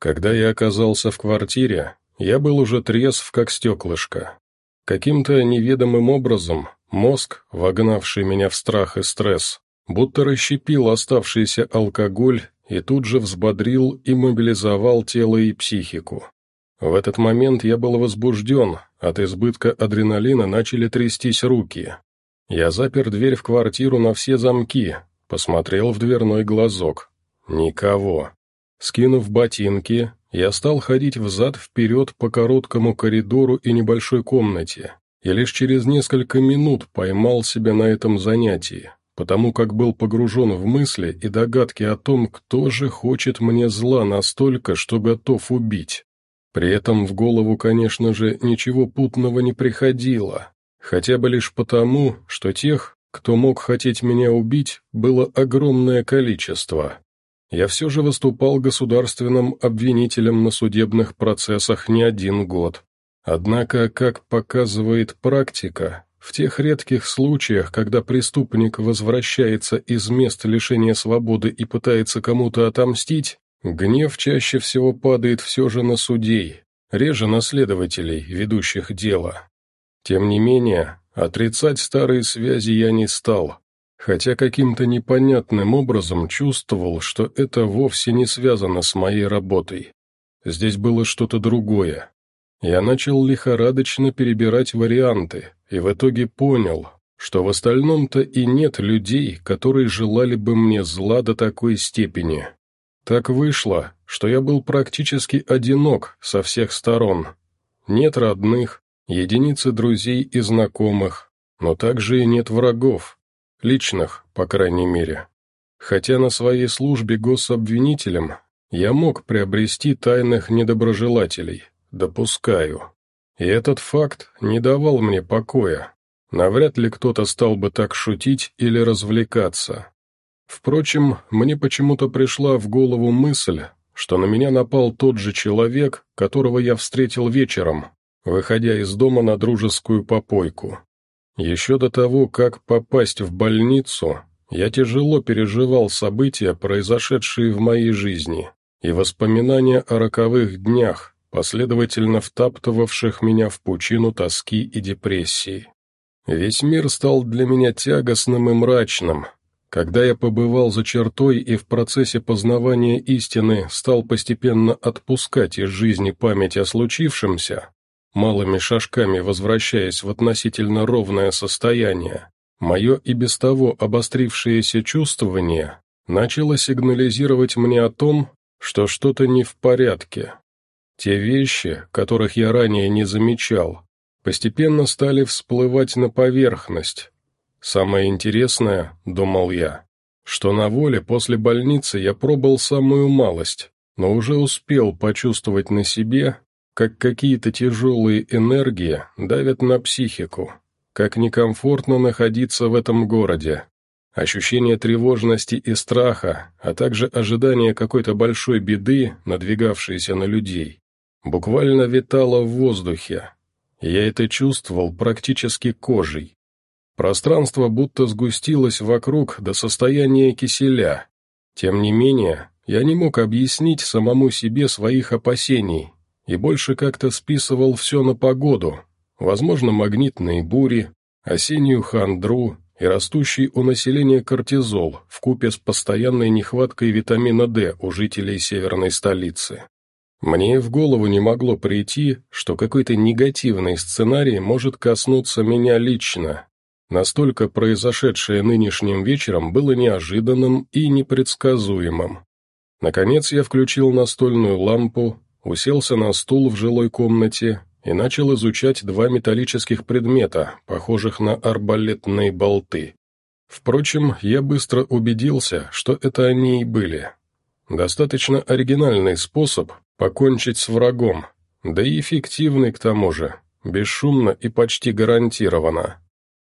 Когда я оказался в квартире, я был уже трезв, как стеклышко. Каким-то неведомым образом мозг, вогнавший меня в страх и стресс, будто расщепил оставшийся алкоголь и тут же взбодрил и мобилизовал тело и психику. В этот момент я был возбужден, от избытка адреналина начали трястись руки. Я запер дверь в квартиру на все замки, посмотрел в дверной глазок. Никого. Скинув ботинки, я стал ходить взад-вперед по короткому коридору и небольшой комнате, и лишь через несколько минут поймал себя на этом занятии, потому как был погружен в мысли и догадки о том, кто же хочет мне зла настолько, что готов убить. При этом в голову, конечно же, ничего путного не приходило, хотя бы лишь потому, что тех, кто мог хотеть меня убить, было огромное количество. Я все же выступал государственным обвинителем на судебных процессах не один год. Однако, как показывает практика, в тех редких случаях, когда преступник возвращается из мест лишения свободы и пытается кому-то отомстить, гнев чаще всего падает все же на судей, реже на следователей, ведущих дело. Тем не менее, отрицать старые связи я не стал, хотя каким-то непонятным образом чувствовал, что это вовсе не связано с моей работой. Здесь было что-то другое. Я начал лихорадочно перебирать варианты, и в итоге понял, что в остальном-то и нет людей, которые желали бы мне зла до такой степени. Так вышло, что я был практически одинок со всех сторон. Нет родных, единицы друзей и знакомых, но также и нет врагов, Личных, по крайней мере. Хотя на своей службе гособвинителем я мог приобрести тайных недоброжелателей, допускаю. И этот факт не давал мне покоя. Навряд ли кто-то стал бы так шутить или развлекаться. Впрочем, мне почему-то пришла в голову мысль, что на меня напал тот же человек, которого я встретил вечером, выходя из дома на дружескую попойку. Еще до того, как попасть в больницу, я тяжело переживал события, произошедшие в моей жизни, и воспоминания о роковых днях, последовательно втаптывавших меня в пучину тоски и депрессии. Весь мир стал для меня тягостным и мрачным. Когда я побывал за чертой и в процессе познавания истины стал постепенно отпускать из жизни память о случившемся, малыми шажками возвращаясь в относительно ровное состояние, мое и без того обострившееся чувствование начало сигнализировать мне о том, что что-то не в порядке. Те вещи, которых я ранее не замечал, постепенно стали всплывать на поверхность. Самое интересное, думал я, что на воле после больницы я пробыл самую малость, но уже успел почувствовать на себе как какие-то тяжелые энергии давят на психику, как некомфортно находиться в этом городе. Ощущение тревожности и страха, а также ожидание какой-то большой беды, надвигавшейся на людей, буквально витало в воздухе. Я это чувствовал практически кожей. Пространство будто сгустилось вокруг до состояния киселя. Тем не менее, я не мог объяснить самому себе своих опасений, и больше как-то списывал все на погоду, возможно, магнитные бури, осеннюю хандру и растущий у населения кортизол в купе с постоянной нехваткой витамина D у жителей северной столицы. Мне в голову не могло прийти, что какой-то негативный сценарий может коснуться меня лично. Настолько произошедшее нынешним вечером было неожиданным и непредсказуемым. Наконец я включил настольную лампу, уселся на стул в жилой комнате и начал изучать два металлических предмета, похожих на арбалетные болты. Впрочем, я быстро убедился, что это они и были. Достаточно оригинальный способ покончить с врагом, да и эффективный к тому же, бесшумно и почти гарантированно.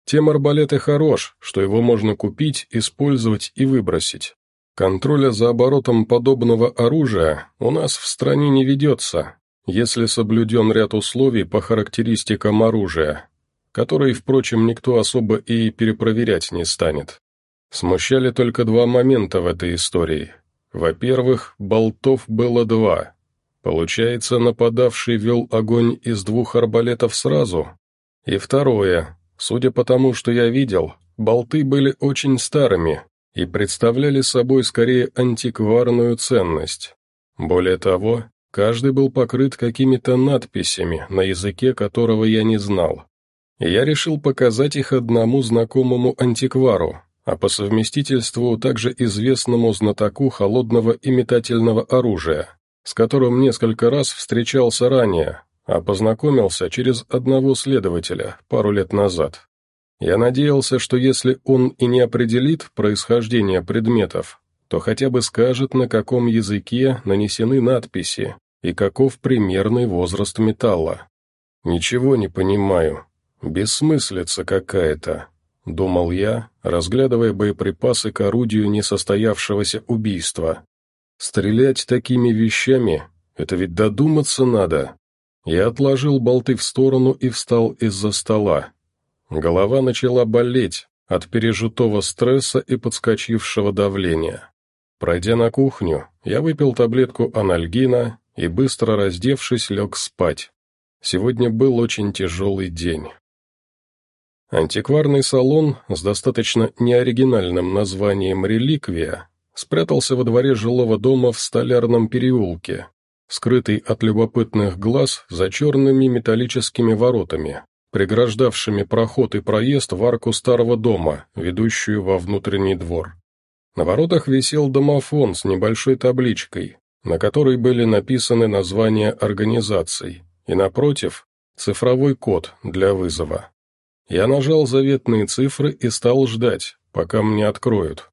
Тем арбалет и хорош, что его можно купить, использовать и выбросить. Контроля за оборотом подобного оружия у нас в стране не ведется, если соблюден ряд условий по характеристикам оружия, которые, впрочем, никто особо и перепроверять не станет. Смущали только два момента в этой истории. Во-первых, болтов было два, Получается, нападавший вел огонь из двух арбалетов сразу? И второе. Судя по тому, что я видел, болты были очень старыми и представляли собой скорее антикварную ценность. Более того, каждый был покрыт какими-то надписями, на языке которого я не знал. Я решил показать их одному знакомому антиквару, а по совместительству также известному знатоку холодного и метательного оружия, с которым несколько раз встречался ранее, а познакомился через одного следователя пару лет назад. Я надеялся, что если он и не определит происхождение предметов, то хотя бы скажет, на каком языке нанесены надписи и каков примерный возраст металла. «Ничего не понимаю. Бессмыслица какая-то», — думал я, разглядывая боеприпасы к орудию несостоявшегося убийства. Стрелять такими вещами — это ведь додуматься надо. Я отложил болты в сторону и встал из-за стола. Голова начала болеть от пережитого стресса и подскочившего давления. Пройдя на кухню, я выпил таблетку анальгина и, быстро раздевшись, лег спать. Сегодня был очень тяжелый день. Антикварный салон с достаточно неоригинальным названием «Реликвия» спрятался во дворе жилого дома в Столярном переулке, скрытый от любопытных глаз за черными металлическими воротами, преграждавшими проход и проезд в арку старого дома, ведущую во внутренний двор. На воротах висел домофон с небольшой табличкой, на которой были написаны названия организаций, и напротив – цифровой код для вызова. Я нажал заветные цифры и стал ждать, пока мне откроют.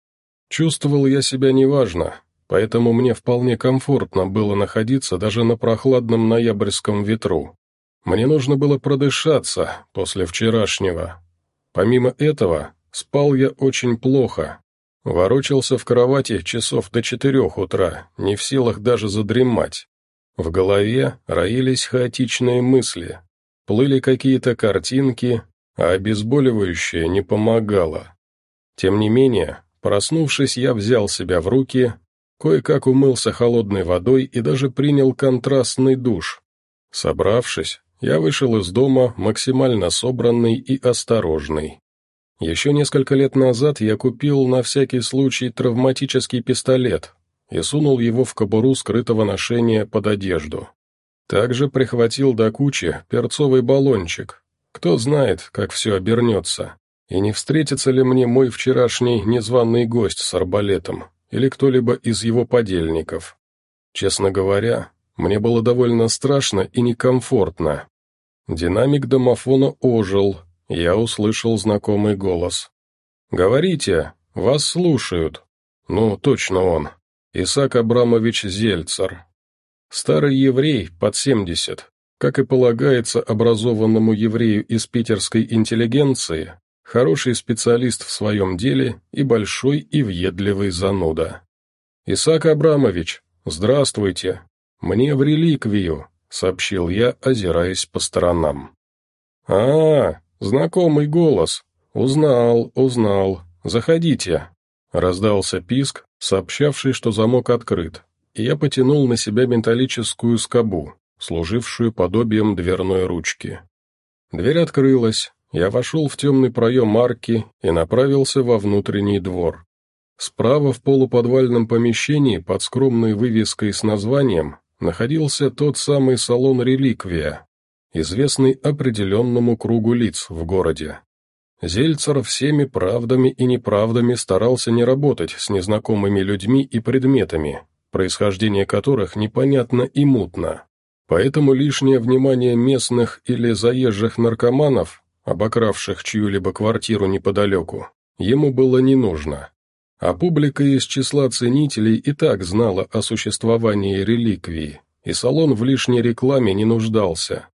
Чувствовал я себя неважно, поэтому мне вполне комфортно было находиться даже на прохладном ноябрьском ветру. Мне нужно было продышаться после вчерашнего. Помимо этого, спал я очень плохо. Ворочался в кровати часов до четырех утра, не в силах даже задремать. В голове роились хаотичные мысли. Плыли какие-то картинки, а обезболивающее не помогало. Тем не менее, Проснувшись, я взял себя в руки, кое-как умылся холодной водой и даже принял контрастный душ. Собравшись, я вышел из дома максимально собранный и осторожный. Еще несколько лет назад я купил на всякий случай травматический пистолет и сунул его в кобуру скрытого ношения под одежду. Также прихватил до кучи перцовый баллончик. Кто знает, как все обернется. И не встретится ли мне мой вчерашний незваный гость с арбалетом, или кто-либо из его подельников? Честно говоря, мне было довольно страшно и некомфортно. Динамик домофона ожил, я услышал знакомый голос. «Говорите, вас слушают». «Ну, точно он. Исаак Абрамович Зельцер. Старый еврей, под семьдесят. Как и полагается образованному еврею из питерской интеллигенции, хороший специалист в своем деле и большой и въедливый зануда. «Исаак Абрамович, здравствуйте! Мне в реликвию», — сообщил я, озираясь по сторонам. «А, знакомый голос. Узнал, узнал. Заходите», — раздался писк, сообщавший, что замок открыт, и я потянул на себя металлическую скобу, служившую подобием дверной ручки. Дверь открылась, я вошел в темный проем арки и направился во внутренний двор. Справа в полуподвальном помещении под скромной вывеской с названием находился тот самый салон «Реликвия», известный определенному кругу лиц в городе. Зельцер всеми правдами и неправдами старался не работать с незнакомыми людьми и предметами, происхождение которых непонятно и мутно. Поэтому лишнее внимание местных или заезжих наркоманов обокравших чью-либо квартиру неподалеку, ему было не нужно. А публика из числа ценителей и так знала о существовании реликвии, и салон в лишней рекламе не нуждался.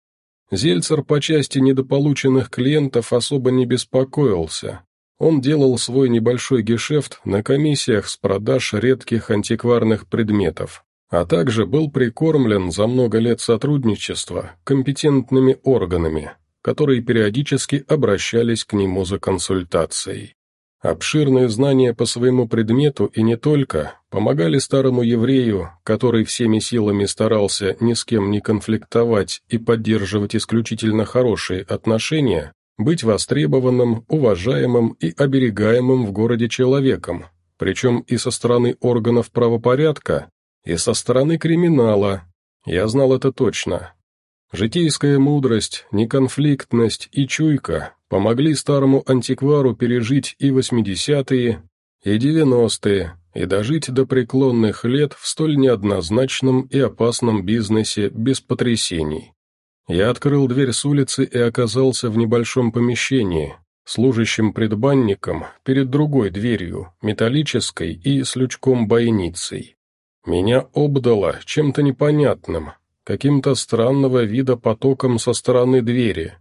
Зельцер по части недополученных клиентов особо не беспокоился. Он делал свой небольшой гешефт на комиссиях с продаж редких антикварных предметов, а также был прикормлен за много лет сотрудничества компетентными органами, которые периодически обращались к нему за консультацией. Обширные знания по своему предмету и не только помогали старому еврею, который всеми силами старался ни с кем не конфликтовать и поддерживать исключительно хорошие отношения, быть востребованным, уважаемым и оберегаемым в городе человеком, причем и со стороны органов правопорядка, и со стороны криминала. Я знал это точно. Житейская мудрость, неконфликтность и чуйка помогли старому антиквару пережить и восьмидесятые, и девяностые, и дожить до преклонных лет в столь неоднозначном и опасном бизнесе без потрясений. Я открыл дверь с улицы и оказался в небольшом помещении, служащим предбанником перед другой дверью, металлической и с лючком-бойницей. Меня обдало чем-то непонятным, каким-то странного вида потоком со стороны двери.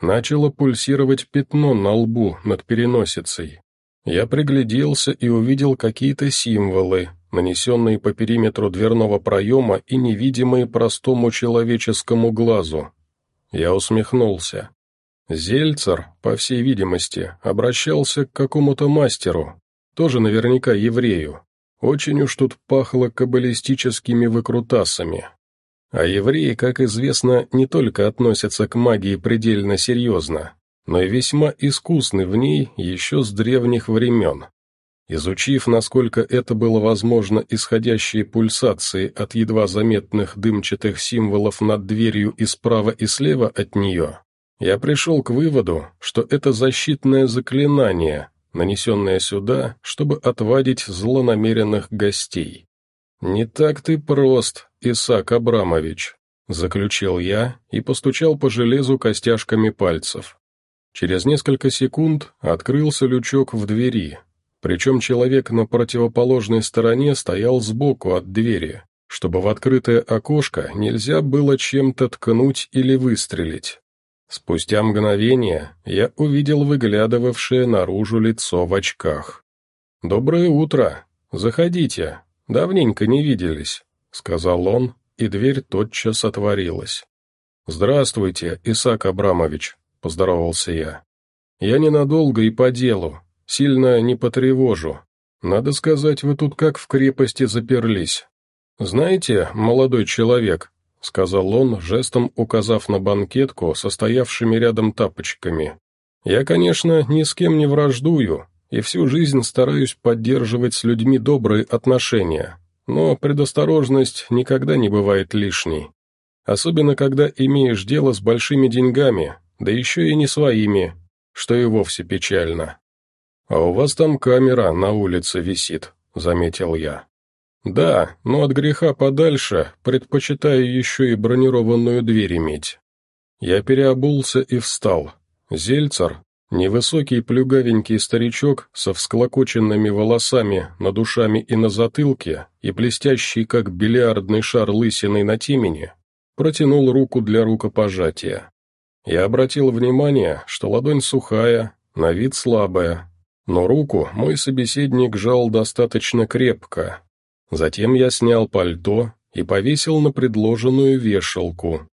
Начало пульсировать пятно на лбу над переносицей. Я пригляделся и увидел какие-то символы, нанесенные по периметру дверного проема и невидимые простому человеческому глазу. Я усмехнулся. Зельцер, по всей видимости, обращался к какому-то мастеру, тоже наверняка еврею. Очень уж тут пахло каббалистическими выкрутасами. А евреи, как известно, не только относятся к магии предельно серьезно, но и весьма искусны в ней еще с древних времен. Изучив, насколько это было возможно, исходящие пульсации от едва заметных дымчатых символов над дверью и справа и слева от нее, я пришел к выводу, что это защитное заклинание, нанесенное сюда, чтобы отвадить злонамеренных гостей. «Не так ты прост, Исаак Абрамович», — заключил я и постучал по железу костяшками пальцев. Через несколько секунд открылся лючок в двери, причем человек на противоположной стороне стоял сбоку от двери, чтобы в открытое окошко нельзя было чем-то ткнуть или выстрелить. Спустя мгновение я увидел выглядывавшее наружу лицо в очках. «Доброе утро! Заходите!» «Давненько не виделись», — сказал он, и дверь тотчас отворилась. «Здравствуйте, Исаак Абрамович», — поздоровался я. «Я ненадолго и по делу, сильно не потревожу. Надо сказать, вы тут как в крепости заперлись. Знаете, молодой человек», — сказал он, жестом указав на банкетку со стоявшими рядом тапочками. «Я, конечно, ни с кем не враждую, и всю жизнь стараюсь поддерживать с людьми добрые отношения, но предосторожность никогда не бывает лишней. Особенно, когда имеешь дело с большими деньгами, да еще и не своими, что и вовсе печально. «А у вас там камера на улице висит», — заметил я. «Да, но от греха подальше предпочитаю еще и бронированную дверь иметь». Я переобулся и встал. Зельцер, Невысокий плюгавенький старичок со всклокоченными волосами на душами и на затылке и блестящий, как бильярдный шар лысиной на темени, протянул руку для рукопожатия. Я обратил внимание, что ладонь сухая, на вид слабая, но руку мой собеседник жал достаточно крепко. Затем я снял пальто и повесил на предложенную вешалку,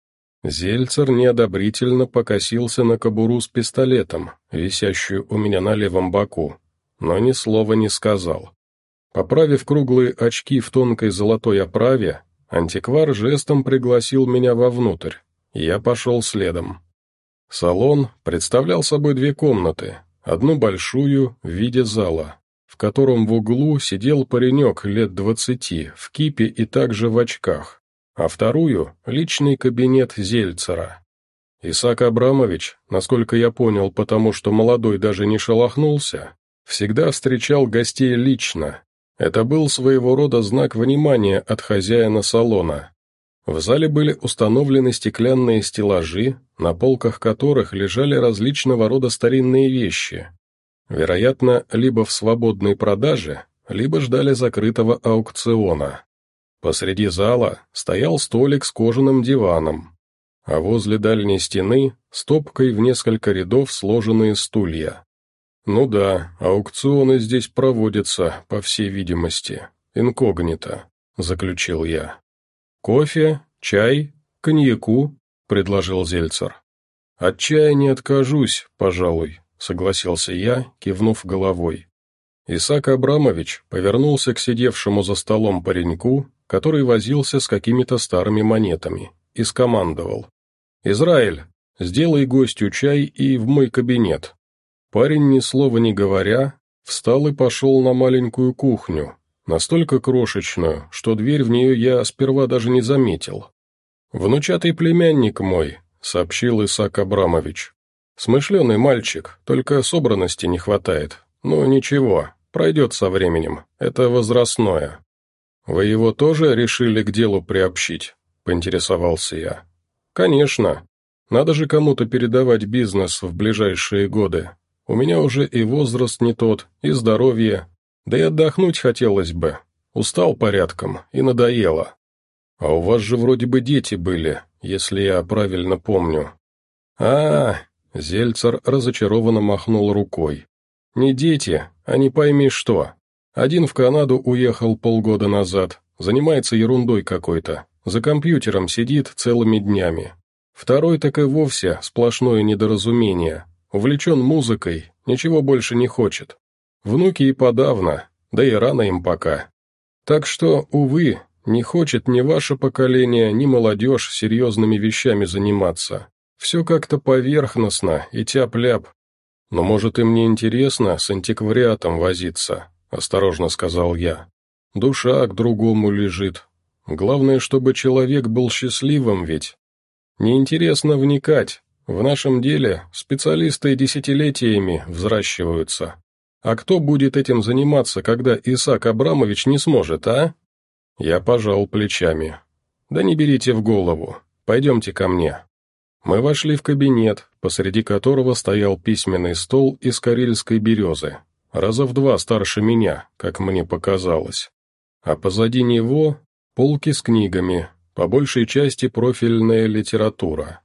Зельцер неодобрительно покосился на кобуру с пистолетом, висящую у меня на левом боку, но ни слова не сказал. Поправив круглые очки в тонкой золотой оправе, антиквар жестом пригласил меня вовнутрь, я пошел следом. Салон представлял собой две комнаты, одну большую в виде зала, в котором в углу сидел паренек лет двадцати, в кипе и также в очках а вторую — личный кабинет Зельцера. Исаак Абрамович, насколько я понял, потому что молодой даже не шелохнулся, всегда встречал гостей лично. Это был своего рода знак внимания от хозяина салона. В зале были установлены стеклянные стеллажи, на полках которых лежали различного рода старинные вещи. Вероятно, либо в свободной продаже, либо ждали закрытого аукциона. Посреди зала стоял столик с кожаным диваном, а возле дальней стены стопкой в несколько рядов сложенные стулья. Ну да, аукционы здесь проводятся, по всей видимости, инкогнито, заключил я. Кофе, чай, коньяку, предложил Зельцер. От чая не откажусь, пожалуй, согласился я, кивнув головой. Исаак Абрамович повернулся к сидевшему за столом пареньку, который возился с какими-то старыми монетами, и скомандовал. «Израиль, сделай гостю чай и в мой кабинет». Парень, ни слова не говоря, встал и пошел на маленькую кухню, настолько крошечную, что дверь в нее я сперва даже не заметил. «Внучатый племянник мой», — сообщил Исаак Абрамович. «Смышленый мальчик, только собранности не хватает. Ну, ничего, пройдет со временем, это возрастное». «Вы его тоже решили к делу приобщить?» — поинтересовался я. «Конечно. Надо же кому-то передавать бизнес в ближайшие годы. У меня уже и возраст не тот, и здоровье, да и отдохнуть хотелось бы. Устал порядком и надоело. А у вас же вроде бы дети были, если я правильно помню. А, -а, -а Зельцер разочарованно махнул рукой. Не дети, а не пойми что. Один в Канаду уехал полгода назад, занимается ерундой какой-то, за компьютером сидит целыми днями. Второй так и вовсе сплошное недоразумение, увлечен музыкой, ничего больше не хочет. Внуки и подавно, да и рано им пока. Так что, увы, не хочет ни ваше поколение, ни молодежь серьезными вещами заниматься. Все как-то поверхностно и тяп-ляп. Но может им не интересно с антиквариатом возиться, осторожно сказал я. Душа к другому лежит. Главное, чтобы человек был счастливым ведь. Неинтересно вникать. В нашем деле специалисты десятилетиями взращиваются. А кто будет этим заниматься, когда Исаак Абрамович не сможет, а? Я пожал плечами. Да не берите в голову. Пойдемте ко мне. Мы вошли в кабинет, посреди которого стоял письменный стол из карельской березы, раза в два старше меня, как мне показалось. А позади него полки с книгами, по большей части профильная литература.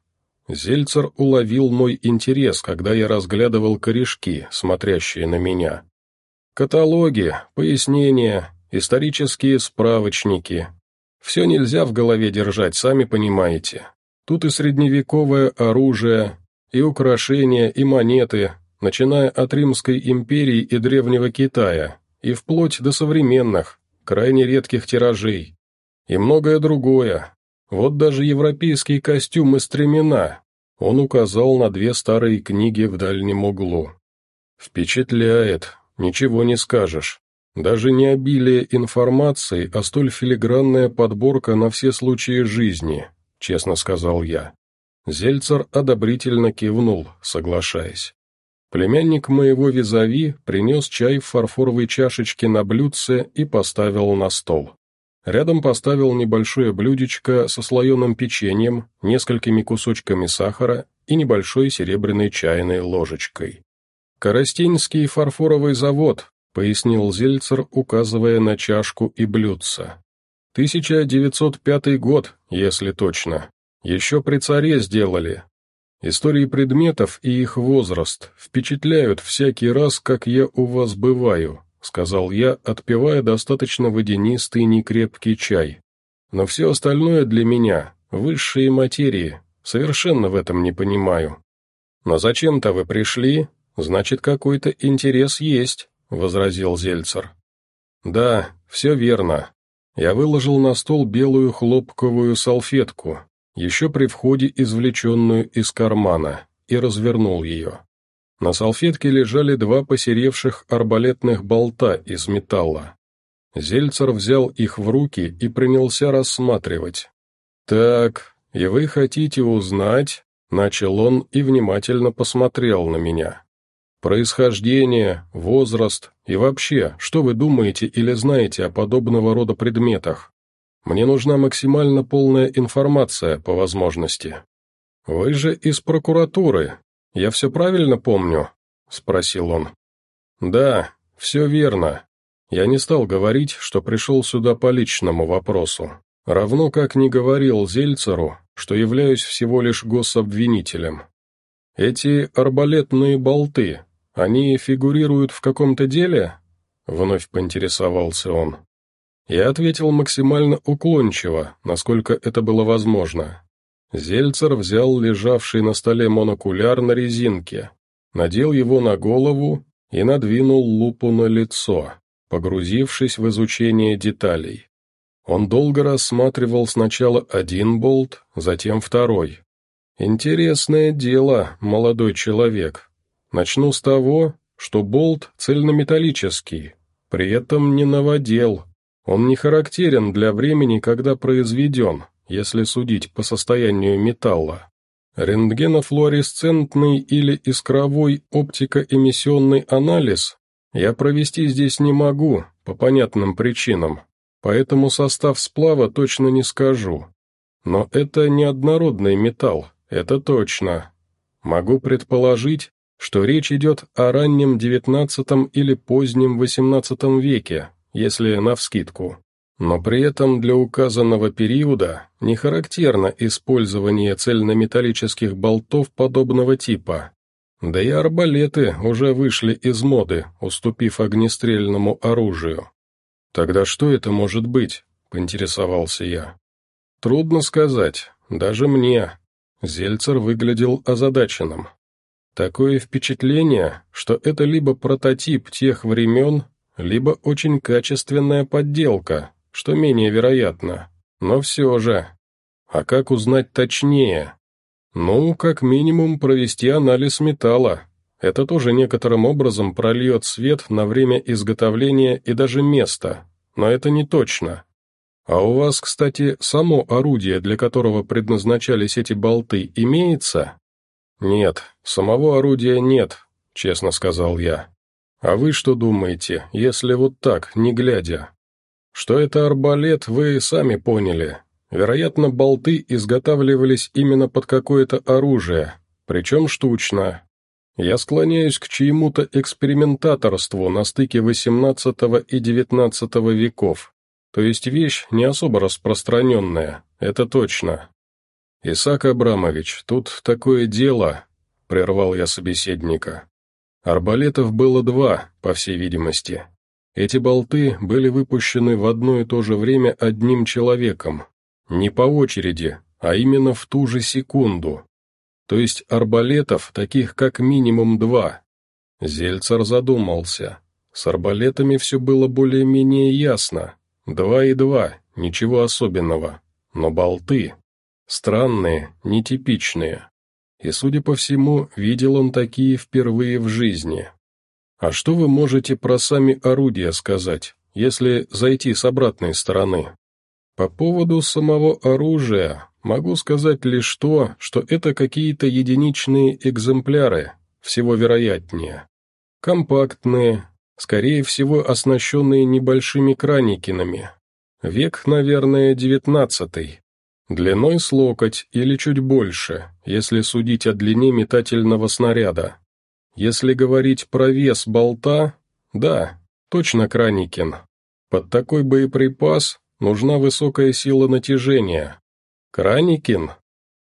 Зельцер уловил мой интерес, когда я разглядывал корешки, смотрящие на меня. Каталоги, пояснения, исторические справочники. Все нельзя в голове держать, сами понимаете. Тут и средневековое оружие, и украшения, и монеты, начиная от Римской империи и Древнего Китая, и вплоть до современных, крайне редких тиражей, и многое другое, вот даже европейский костюм и стремена. Он указал на две старые книги в дальнем углу. Впечатляет, ничего не скажешь. Даже не обилие информации, а столь филигранная подборка на все случаи жизни, честно сказал я. Зельцер одобрительно кивнул, соглашаясь. Племянник моего визави принес чай в фарфоровой чашечке на блюдце и поставил на стол. Рядом поставил небольшое блюдечко со слоеным печеньем, несколькими кусочками сахара и небольшой серебряной чайной ложечкой. «Коростенский фарфоровый завод», — пояснил Зельцер, указывая на чашку и блюдце. «1905 год, если точно. Еще при царе сделали. Истории предметов и их возраст впечатляют всякий раз, как я у вас бываю сказал я, отпивая достаточно водянистый некрепкий чай. «Но все остальное для меня — высшие материи, совершенно в этом не понимаю». «Но зачем-то вы пришли, значит, какой-то интерес есть», — возразил Зельцер. «Да, все верно. Я выложил на стол белую хлопковую салфетку, еще при входе извлеченную из кармана, и развернул ее. На салфетке лежали два посеревших арбалетных болта из металла. Зельцер взял их в руки и принялся рассматривать. «Так, и вы хотите узнать?» — начал он и внимательно посмотрел на меня. «Происхождение, возраст и вообще, что вы думаете или знаете о подобного рода предметах? Мне нужна максимально полная информация по возможности. Вы же из прокуратуры, «Я все правильно помню?» — спросил он. «Да, все верно. Я не стал говорить, что пришел сюда по личному вопросу, равно как не говорил Зельцеру, что являюсь всего лишь гособвинителем. Эти арбалетные болты, они фигурируют в каком-то деле?» — вновь поинтересовался он. Я ответил максимально уклончиво, насколько это было возможно. Зельцер взял лежавший на столе монокуляр на резинке, надел его на голову и надвинул лупу на лицо, погрузившись в изучение деталей. Он долго рассматривал сначала один болт, затем второй. «Интересное дело, молодой человек. Начну с того, что болт цельнометаллический, при этом не новодел. Он не характерен для времени, когда произведен, если судить по состоянию металла. Рентгенофлуоресцентный или искровой оптикоэмиссионный анализ я провести здесь не могу, по понятным причинам, поэтому состав сплава точно не скажу. Но это неоднородный металл, это точно. Могу предположить, что речь идет о раннем XIX или позднем XVIII веке, если навскидку. Но при этом для указанного периода не характерно использование цельнометаллических болтов подобного типа. Да и арбалеты уже вышли из моды, уступив огнестрельному оружию. «Тогда что это может быть?» — поинтересовался я. «Трудно сказать, даже мне». Зельцер выглядел озадаченным. Такое впечатление, что это либо прототип тех времен, либо очень качественная подделка, что менее вероятно. Но все же. А как узнать точнее? Ну, как минимум провести анализ металла. Это тоже некоторым образом прольет свет на время изготовления и даже место, но это не точно. А у вас, кстати, само орудие, для которого предназначались эти болты, имеется? Нет, самого орудия нет, честно сказал я. А вы что думаете, если вот так, не глядя? Что это арбалет, вы сами поняли. Вероятно, болты изготавливались именно под какое-то оружие, причем штучно. Я склоняюсь к чьему-то экспериментаторству на стыке XVIII и XIX веков. То есть вещь не особо распространенная, это точно. «Исаак Абрамович, тут такое дело», — прервал я собеседника. Арбалетов было два, по всей видимости. Эти болты были выпущены в одно и то же время одним человеком. Не по очереди, а именно в ту же секунду. То есть арбалетов таких как минимум два. Зельцер задумался. С арбалетами все было более-менее ясно. Два и два, ничего особенного. Но болты... Странные, нетипичные. И, судя по всему, видел он такие впервые в жизни. А что вы можете про сами орудия сказать, если зайти с обратной стороны? По поводу самого оружия могу сказать лишь то, что это какие-то единичные экземпляры, всего вероятнее. Компактные, скорее всего оснащенные небольшими краникинами. Век, наверное, девятнадцатый. Длиной с локоть или чуть больше, если судить о длине метательного снаряда. Если говорить про вес болта, да, точно Краникин. Под такой боеприпас нужна высокая сила натяжения. Краникин?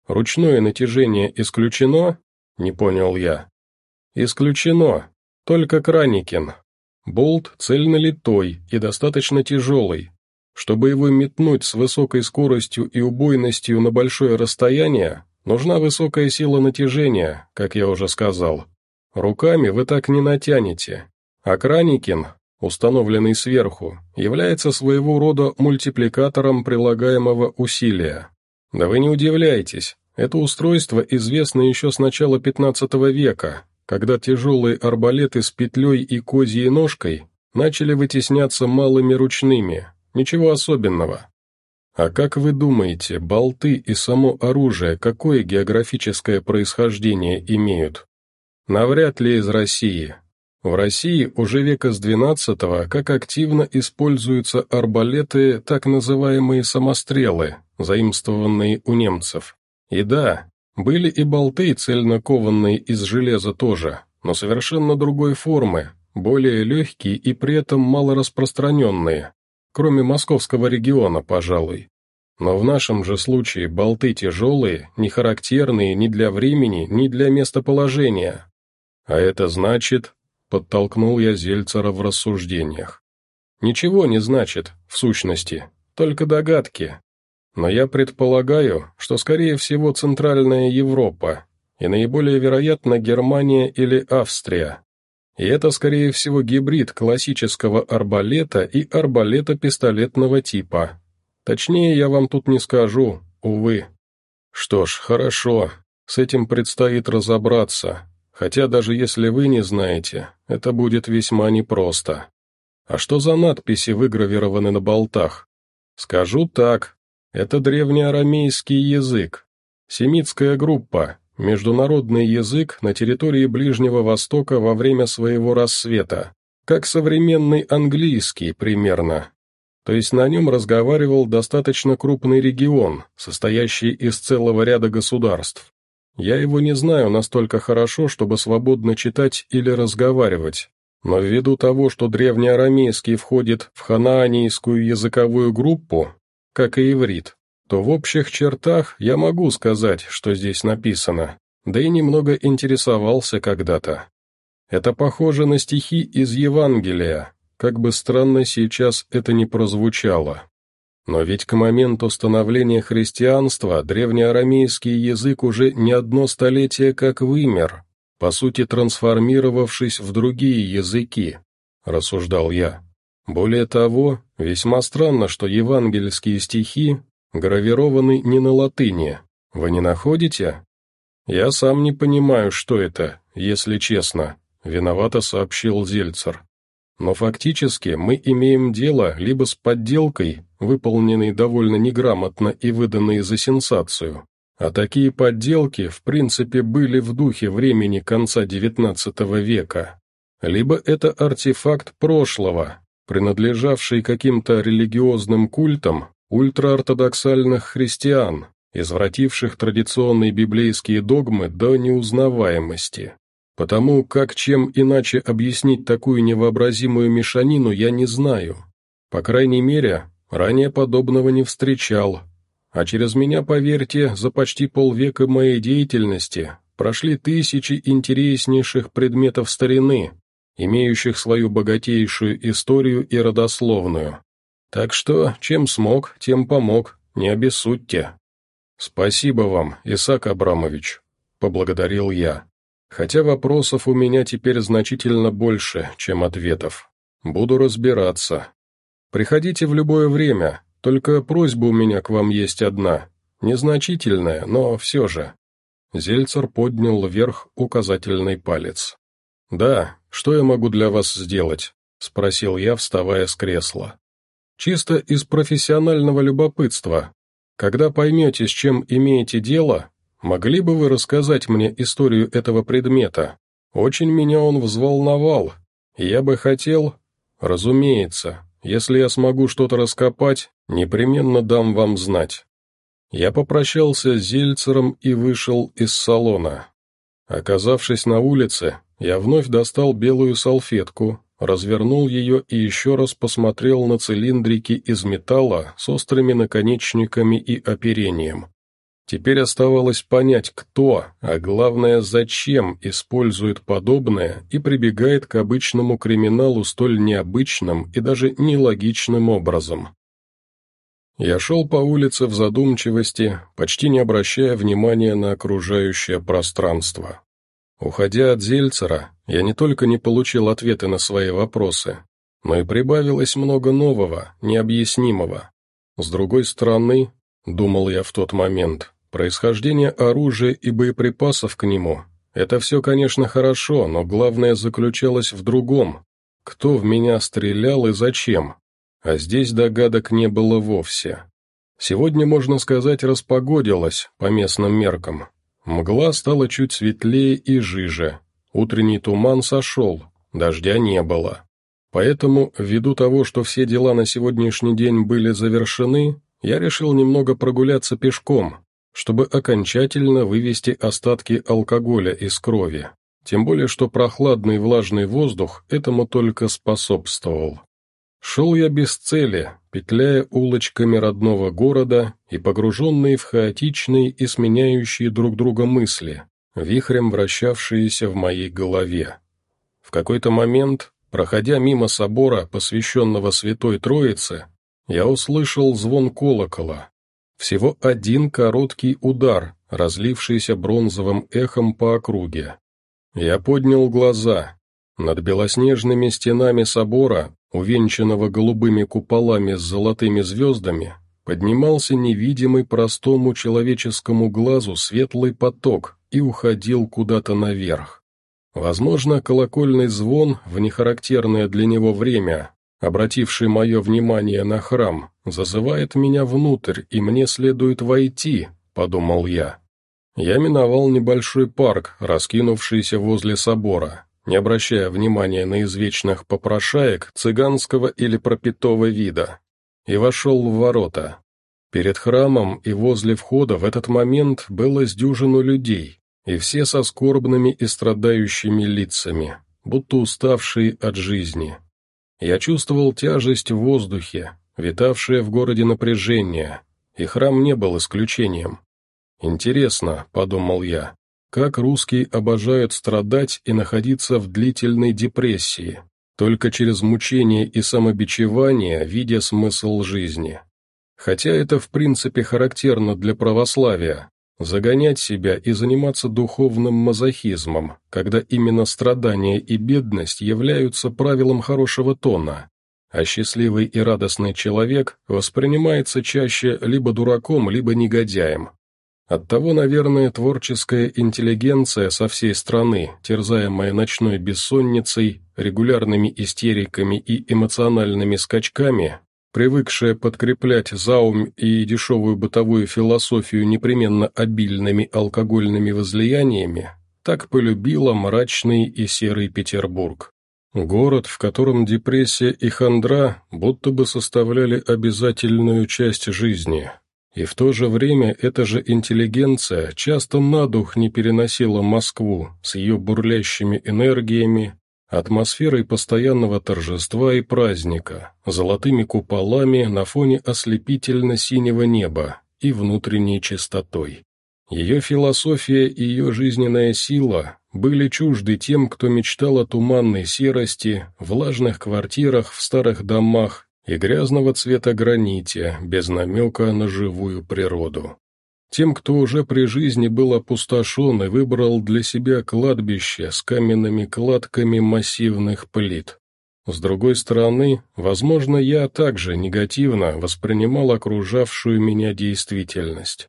Ручное натяжение исключено? Не понял я. Исключено. Только Краникин. Болт цельнолитой и достаточно тяжелый. Чтобы его метнуть с высокой скоростью и убойностью на большое расстояние, нужна высокая сила натяжения, как я уже сказал. Руками вы так не натянете. А Краникин, установленный сверху, является своего рода мультипликатором прилагаемого усилия. Да вы не удивляйтесь, это устройство известно еще с начала 15 века, когда тяжелые арбалеты с петлей и козьей ножкой начали вытесняться малыми ручными, ничего особенного. А как вы думаете, болты и само оружие какое географическое происхождение имеют? Навряд ли из России. В России уже века с XII как активно используются арбалеты, так называемые самострелы, заимствованные у немцев. И да, были и болты, цельно кованные из железа тоже, но совершенно другой формы, более легкие и при этом мало распространенные, кроме московского региона, пожалуй. Но в нашем же случае болты тяжелые, не характерные ни для времени, ни для местоположения, а это значит, подтолкнул я Зельцера в рассуждениях. Ничего не значит, в сущности, только догадки. Но я предполагаю, что скорее всего Центральная Европа, и наиболее вероятно Германия или Австрия. И это, скорее всего, гибрид классического арбалета и арбалета пистолетного типа. Точнее, я вам тут не скажу, увы. Что ж, хорошо, с этим предстоит разобраться, хотя даже если вы не знаете, это будет весьма непросто. А что за надписи выгравированы на болтах? Скажу так, это древнеарамейский язык. Семитская группа, международный язык на территории Ближнего Востока во время своего рассвета, как современный английский примерно. То есть на нем разговаривал достаточно крупный регион, состоящий из целого ряда государств. Я его не знаю настолько хорошо, чтобы свободно читать или разговаривать, но ввиду того, что древнеарамейский входит в ханаанийскую языковую группу, как и иврит, то в общих чертах я могу сказать, что здесь написано, да и немного интересовался когда-то. Это похоже на стихи из Евангелия, как бы странно сейчас это ни прозвучало. Но ведь к моменту становления христианства древнеарамейский язык уже не одно столетие как вымер, по сути трансформировавшись в другие языки, рассуждал я. Более того, весьма странно, что евангельские стихи гравированы не на латыни. Вы не находите? Я сам не понимаю, что это, если честно, виновато сообщил Зельцер. Но фактически мы имеем дело либо с подделкой, выполненной довольно неграмотно и выданной за сенсацию, а такие подделки, в принципе, были в духе времени конца XIX века, либо это артефакт прошлого, принадлежавший каким-то религиозным культам, ультраортодоксальных христиан, извративших традиционные библейские догмы до неузнаваемости. Потому как чем иначе объяснить такую невообразимую мешанину, я не знаю. По крайней мере, ранее подобного не встречал. А через меня, поверьте, за почти полвека моей деятельности прошли тысячи интереснейших предметов старины, имеющих свою богатейшую историю и родословную. Так что, чем смог, тем помог, не обессудьте. «Спасибо вам, Исаак Абрамович», — поблагодарил я. Хотя вопросов у меня теперь значительно больше, чем ответов. Буду разбираться. Приходите в любое время, только просьба у меня к вам есть одна, незначительная, но все же». Зельцер поднял вверх указательный палец. «Да, что я могу для вас сделать?» — спросил я, вставая с кресла. Чисто из профессионального любопытства. Когда поймете, с чем имеете дело, могли бы вы рассказать мне историю этого предмета? Очень меня он взволновал. Я бы хотел... Разумеется, если я смогу что-то раскопать, непременно дам вам знать. Я попрощался с Зельцером и вышел из салона. Оказавшись на улице, я вновь достал белую салфетку, развернул ее и еще раз посмотрел на цилиндрики из металла с острыми наконечниками и оперением. Теперь оставалось понять, кто, а главное, зачем использует подобное и прибегает к обычному криминалу столь необычным и даже нелогичным образом. Я шел по улице в задумчивости, почти не обращая внимания на окружающее пространство. Уходя от Зельцера, я не только не получил ответы на свои вопросы, но и прибавилось много нового, необъяснимого. С другой стороны, думал я в тот момент, происхождение оружия и боеприпасов к нему – это все, конечно, хорошо, но главное заключалось в другом. Кто в меня стрелял и зачем? А здесь догадок не было вовсе. Сегодня, можно сказать, распогодилось по местным меркам, Мгла стала чуть светлее и жиже. Утренний туман сошел, дождя не было. Поэтому, ввиду того, что все дела на сегодняшний день были завершены, я решил немного прогуляться пешком, чтобы окончательно вывести остатки алкоголя из крови. Тем более, что прохладный влажный воздух этому только способствовал. Шел я без цели, петляя улочками родного города и погруженные в хаотичные и сменяющие друг друга мысли, вихрем вращавшиеся в моей голове. В какой-то момент, проходя мимо собора, посвященного Святой Троице, я услышал звон колокола. Всего один короткий удар, разлившийся бронзовым эхом по округе. Я поднял глаза Над белоснежными стенами собора, увенчанного голубыми куполами с золотыми звездами, поднимался невидимый простому человеческому глазу светлый поток и уходил куда-то наверх. Возможно, колокольный звон в нехарактерное для него время, обративший мое внимание на храм, зазывает меня внутрь, и мне следует войти, подумал я. Я миновал небольшой парк, раскинувшийся возле собора, не обращая внимания на извечных попрошаек цыганского или пропитого вида, и вошел в ворота. Перед храмом и возле входа в этот момент было с людей, и все со скорбными и страдающими лицами, будто уставшие от жизни. Я чувствовал тяжесть в воздухе, витавшее в городе напряжение, и храм не был исключением. «Интересно», — подумал я, — «как русские обожают страдать и находиться в длительной депрессии, только через мучение и самобичевание, видя смысл жизни. Хотя это в принципе характерно для православия, загонять себя и заниматься духовным мазохизмом, когда именно страдания и бедность являются правилом хорошего тона, а счастливый и радостный человек воспринимается чаще либо дураком, либо негодяем. Оттого, наверное, творческая интеллигенция со всей страны, терзаемая ночной бессонницей, регулярными истериками и эмоциональными скачками, привыкшая подкреплять заум и дешевую бытовую философию непременно обильными алкогольными возлияниями, так полюбила мрачный и серый Петербург. Город, в котором депрессия и хандра будто бы составляли обязательную часть жизни. И в то же время эта же интеллигенция часто на дух не переносила Москву с ее бурлящими энергиями, атмосферой постоянного торжества и праздника, золотыми куполами на фоне ослепительно-синего неба и внутренней чистотой. Ее философия и ее жизненная сила были чужды тем, кто мечтал о туманной серости, влажных квартирах в старых домах и грязного цвета граните, без намека на живую природу. Тем, кто уже при жизни был опустошен и выбрал для себя кладбище с каменными кладками массивных плит. С другой стороны, возможно, я также негативно воспринимал окружавшую меня действительность.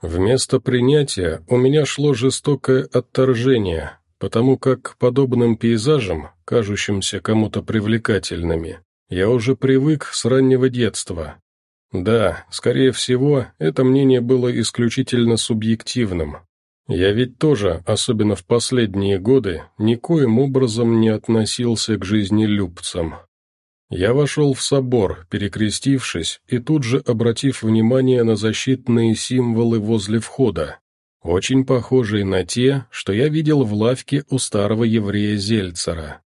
Вместо принятия у меня шло жестокое отторжение, потому как подобным пейзажам, кажущимся кому-то привлекательными, я уже привык с раннего детства, да, скорее всего, это мнение было исключительно субъективным. Я ведь тоже, особенно в последние годы, никоим образом не относился к жизни любцам. Я вошел в собор, перекрестившись, и тут же обратив внимание на защитные символы возле входа, очень похожие на те, что я видел в лавке у старого еврея Зельцера.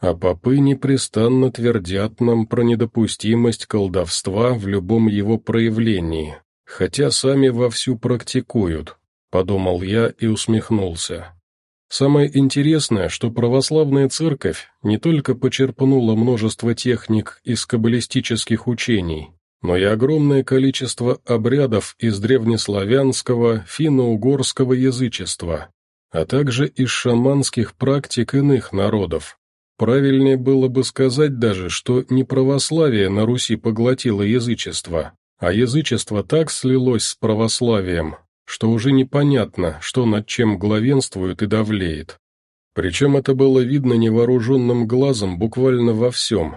А попы непрестанно твердят нам про недопустимость колдовства в любом его проявлении, хотя сами вовсю практикуют, подумал я и усмехнулся. Самое интересное, что православная церковь не только почерпнула множество техник из каббалистических учений, но и огромное количество обрядов из древнеславянского, финно-угорского язычества, а также из шаманских практик иных народов, Правильнее было бы сказать даже, что не православие на Руси поглотило язычество, а язычество так слилось с православием, что уже непонятно, что над чем главенствует и давлеет. Причем это было видно невооруженным глазом буквально во всем.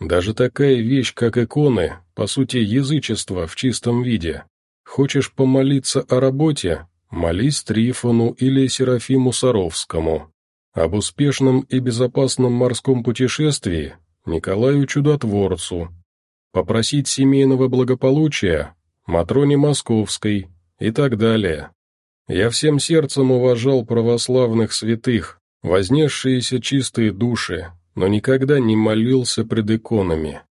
Даже такая вещь, как иконы, по сути язычество в чистом виде. Хочешь помолиться о работе? Молись Трифону или Серафиму Саровскому. Об успешном и безопасном морском путешествии Николаю Чудотворцу, попросить семейного благополучия Матроне Московской и так далее. Я всем сердцем уважал православных святых, вознесшиеся чистые души, но никогда не молился пред иконами.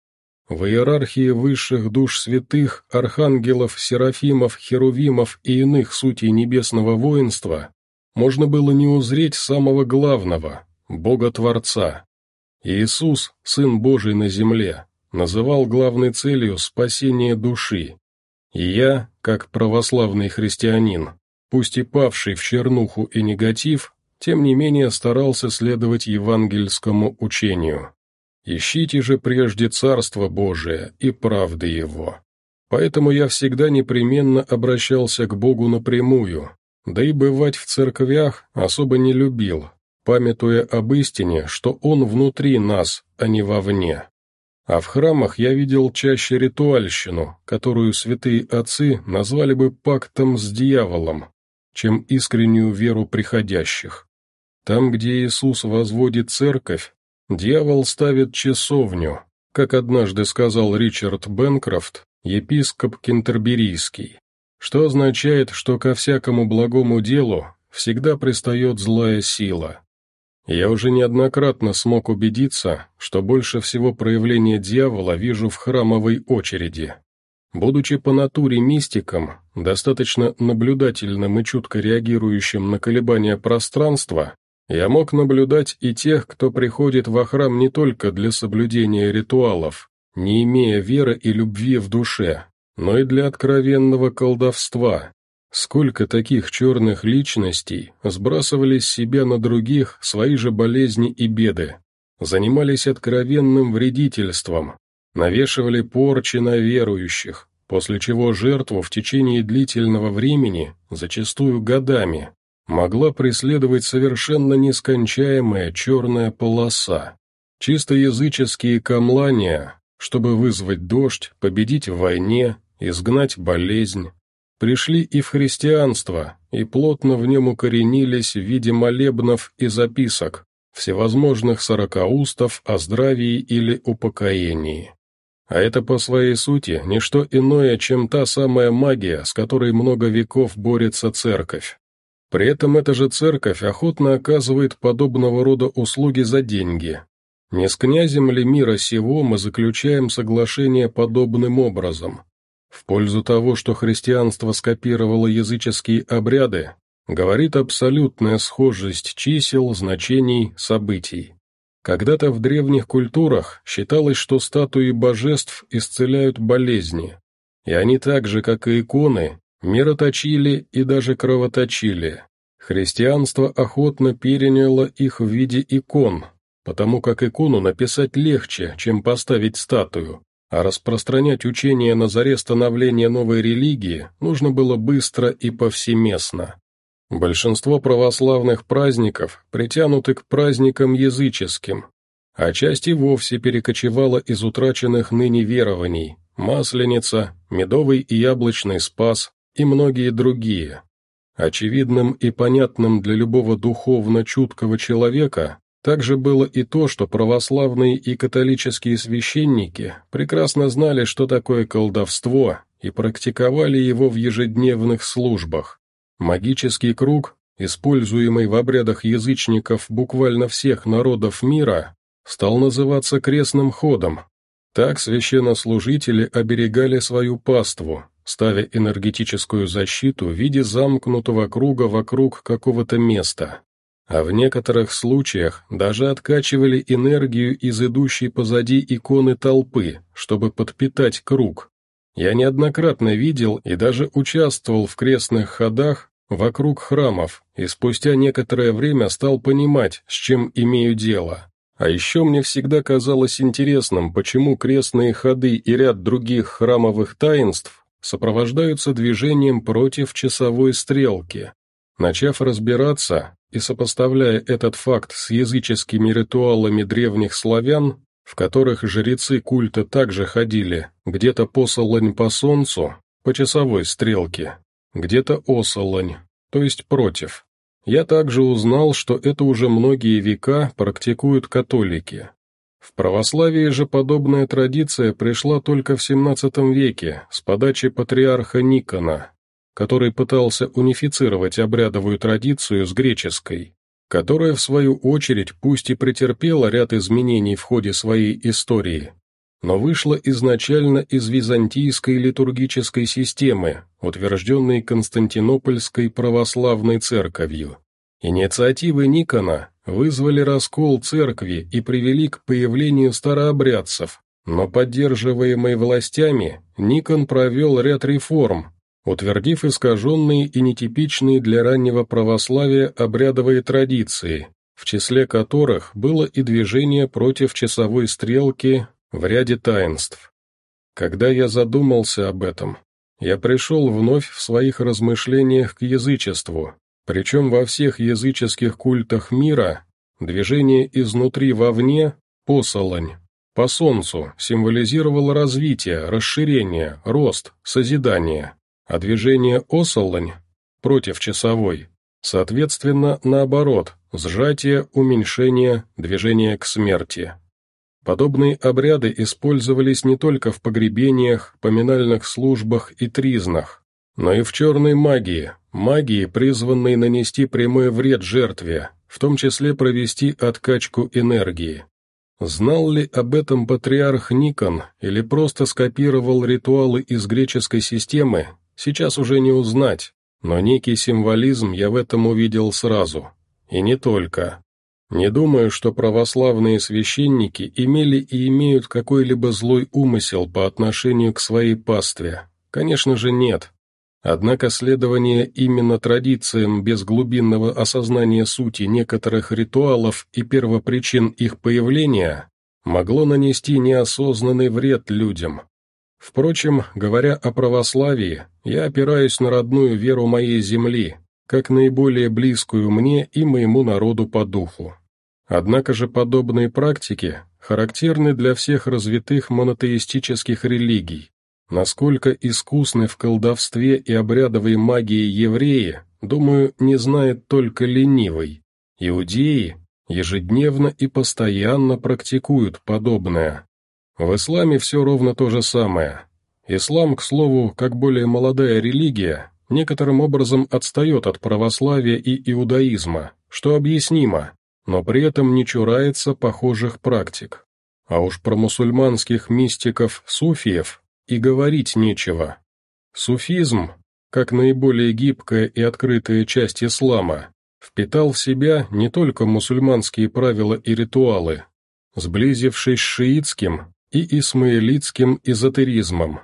В иерархии высших душ святых, архангелов, серафимов, херувимов и иных сутей небесного воинства можно было не узреть самого главного – Бога-творца. Иисус, Сын Божий на земле, называл главной целью спасение души. И я, как православный христианин, пусть и павший в чернуху и негатив, тем не менее старался следовать евангельскому учению. «Ищите же прежде Царство Божие и правды Его». Поэтому я всегда непременно обращался к Богу напрямую, да и бывать в церквях особо не любил, памятуя об истине, что Он внутри нас, а не вовне. А в храмах я видел чаще ритуальщину, которую святые отцы назвали бы пактом с дьяволом, чем искреннюю веру приходящих. Там, где Иисус возводит церковь, дьявол ставит часовню, как однажды сказал Ричард Бенкрофт, епископ Кентерберийский, что означает, что ко всякому благому делу всегда пристает злая сила. Я уже неоднократно смог убедиться, что больше всего проявления дьявола вижу в храмовой очереди. Будучи по натуре мистиком, достаточно наблюдательным и чутко реагирующим на колебания пространства, я мог наблюдать и тех, кто приходит во храм не только для соблюдения ритуалов, не имея веры и любви в душе, но и для откровенного колдовства. Сколько таких черных личностей сбрасывали с себя на других свои же болезни и беды, занимались откровенным вредительством, навешивали порчи на верующих, после чего жертву в течение длительного времени, зачастую годами, могла преследовать совершенно нескончаемая черная полоса. Чисто языческие камлания, чтобы вызвать дождь, победить в войне, изгнать болезнь, пришли и в христианство, и плотно в нем укоренились в виде молебнов и записок, всевозможных сорокаустов о здравии или упокоении. А это по своей сути не что иное, чем та самая магия, с которой много веков борется церковь. При этом эта же церковь охотно оказывает подобного рода услуги за деньги. Не с князем ли мира сего мы заключаем соглашение подобным образом? В пользу того, что христианство скопировало языческие обряды, говорит абсолютная схожесть чисел, значений, событий. Когда-то в древних культурах считалось, что статуи божеств исцеляют болезни, и они так же, как и иконы, мироточили и даже кровоточили. Христианство охотно переняло их в виде икон, потому как икону написать легче, чем поставить статую, а распространять учение на заре становления новой религии нужно было быстро и повсеместно. Большинство православных праздников притянуты к праздникам языческим, а часть и вовсе перекочевала из утраченных ныне верований – Масленица, Медовый и Яблочный Спас и многие другие. Очевидным и понятным для любого духовно чуткого человека также было и то, что православные и католические священники прекрасно знали, что такое колдовство, и практиковали его в ежедневных службах. Магический круг, используемый в обрядах язычников буквально всех народов мира, стал называться крестным ходом. Так священнослужители оберегали свою паству, ставя энергетическую защиту в виде замкнутого круга вокруг какого-то места. А в некоторых случаях даже откачивали энергию из идущей позади иконы толпы, чтобы подпитать круг. Я неоднократно видел и даже участвовал в крестных ходах вокруг храмов, и спустя некоторое время стал понимать, с чем имею дело. А еще мне всегда казалось интересным, почему крестные ходы и ряд других храмовых таинств сопровождаются движением против часовой стрелки. Начав разбираться и сопоставляя этот факт с языческими ритуалами древних славян, в которых жрецы культа также ходили, где-то посолонь по солнцу, по часовой стрелке, где-то осолонь, то есть против. Я также узнал, что это уже многие века практикуют католики. В православии же подобная традиция пришла только в XVII веке с подачи патриарха Никона, который пытался унифицировать обрядовую традицию с греческой которая, в свою очередь, пусть и претерпела ряд изменений в ходе своей истории, но вышла изначально из византийской литургической системы, утвержденной Константинопольской православной церковью. Инициативы Никона вызвали раскол церкви и привели к появлению старообрядцев, но поддерживаемый властями, Никон провел ряд реформ, утвердив искаженные и нетипичные для раннего православия обрядовые традиции, в числе которых было и движение против часовой стрелки в ряде таинств. Когда я задумался об этом, я пришел вновь в своих размышлениях к язычеству, причем во всех языческих культах мира движение изнутри вовне – посолонь, по солнцу символизировало развитие, расширение, рост, созидание, а движение осолонь против часовой, соответственно, наоборот, сжатие, уменьшение, движение к смерти. Подобные обряды использовались не только в погребениях, поминальных службах и тризнах, но и в черной магии, магии, призванной нанести прямой вред жертве, в том числе провести откачку энергии. Знал ли об этом патриарх Никон или просто скопировал ритуалы из греческой системы, сейчас уже не узнать, но некий символизм я в этом увидел сразу. И не только. Не думаю, что православные священники имели и имеют какой-либо злой умысел по отношению к своей пастве. Конечно же нет. Однако следование именно традициям без глубинного осознания сути некоторых ритуалов и первопричин их появления могло нанести неосознанный вред людям. Впрочем, говоря о православии, я опираюсь на родную веру моей земли, как наиболее близкую мне и моему народу по духу. Однако же подобные практики характерны для всех развитых монотеистических религий, Насколько искусны в колдовстве и обрядовой магии евреи, думаю, не знает только ленивый. Иудеи ежедневно и постоянно практикуют подобное. В исламе все ровно то же самое. Ислам, к слову, как более молодая религия, некоторым образом отстает от православия и иудаизма, что объяснимо, но при этом не чурается похожих практик. А уж про мусульманских мистиков-суфиев и говорить нечего. Суфизм, как наиболее гибкая и открытая часть ислама, впитал в себя не только мусульманские правила и ритуалы, сблизившись с шиитским и исмаилитским эзотеризмом,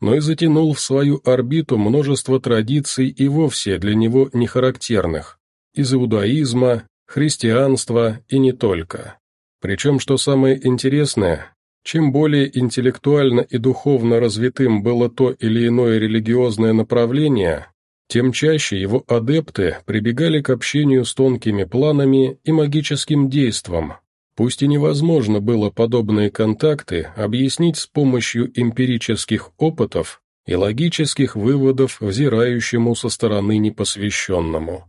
но и затянул в свою орбиту множество традиций и вовсе для него нехарактерных, из иудаизма, христианства и не только. Причем, что самое интересное, чем более интеллектуально и духовно развитым было то или иное религиозное направление, тем чаще его адепты прибегали к общению с тонкими планами и магическим действом. Пусть и невозможно было подобные контакты объяснить с помощью эмпирических опытов и логических выводов взирающему со стороны непосвященному.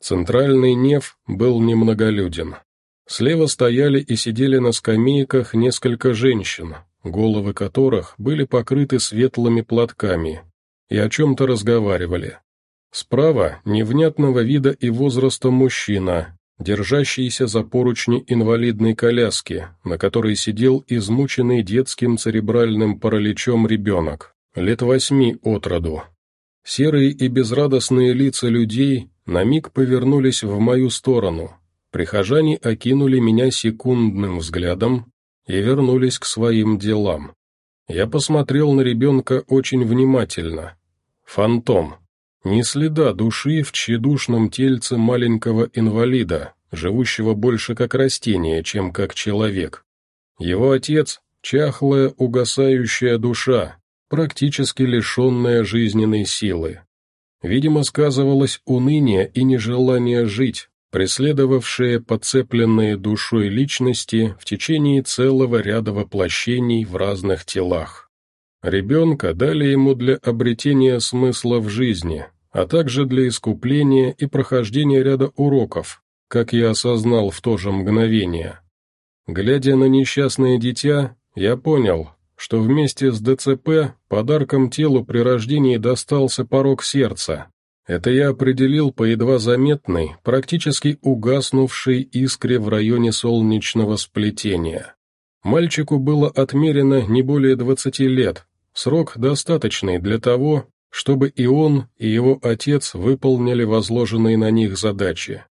Центральный неф был немноголюден. Слева стояли и сидели на скамейках несколько женщин, головы которых были покрыты светлыми платками, и о чем-то разговаривали. Справа невнятного вида и возраста мужчина, держащийся за поручни инвалидной коляски, на которой сидел измученный детским церебральным параличом ребенок, лет восьми от роду. Серые и безрадостные лица людей на миг повернулись в мою сторону, Прихожане окинули меня секундным взглядом и вернулись к своим делам. Я посмотрел на ребенка очень внимательно. Фантом. Ни следа души в тщедушном тельце маленького инвалида, живущего больше как растение, чем как человек. Его отец — чахлая, угасающая душа, практически лишенная жизненной силы. Видимо, сказывалось уныние и нежелание жить, преследовавшие подцепленные душой личности в течение целого ряда воплощений в разных телах. Ребенка дали ему для обретения смысла в жизни, а также для искупления и прохождения ряда уроков, как я осознал в то же мгновение. Глядя на несчастное дитя, я понял, что вместе с ДЦП подарком телу при рождении достался порог сердца, это я определил по едва заметной, практически угаснувшей искре в районе солнечного сплетения. Мальчику было отмерено не более двадцати лет, срок достаточный для того, чтобы и он, и его отец выполнили возложенные на них задачи.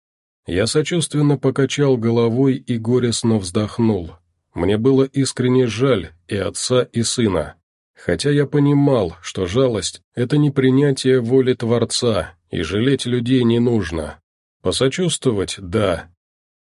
Я сочувственно покачал головой и горестно вздохнул. Мне было искренне жаль и отца, и сына. Хотя я понимал, что жалость — это не принятие воли Творца, и жалеть людей не нужно. Посочувствовать — да,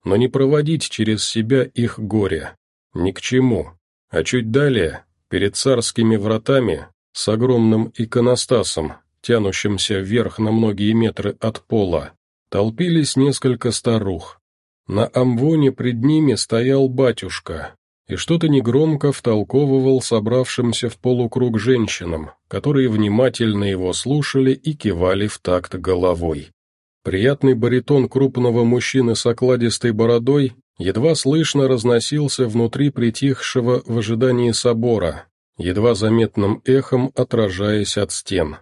но не проводить через себя их горе. Ни к чему. А чуть далее, перед царскими вратами, с огромным иконостасом, тянущимся вверх на многие метры от пола, толпились несколько старух. На амвоне пред ними стоял батюшка и что-то негромко втолковывал собравшимся в полукруг женщинам, которые внимательно его слушали и кивали в такт головой. Приятный баритон крупного мужчины с окладистой бородой едва слышно разносился внутри притихшего в ожидании собора, едва заметным эхом отражаясь от стен.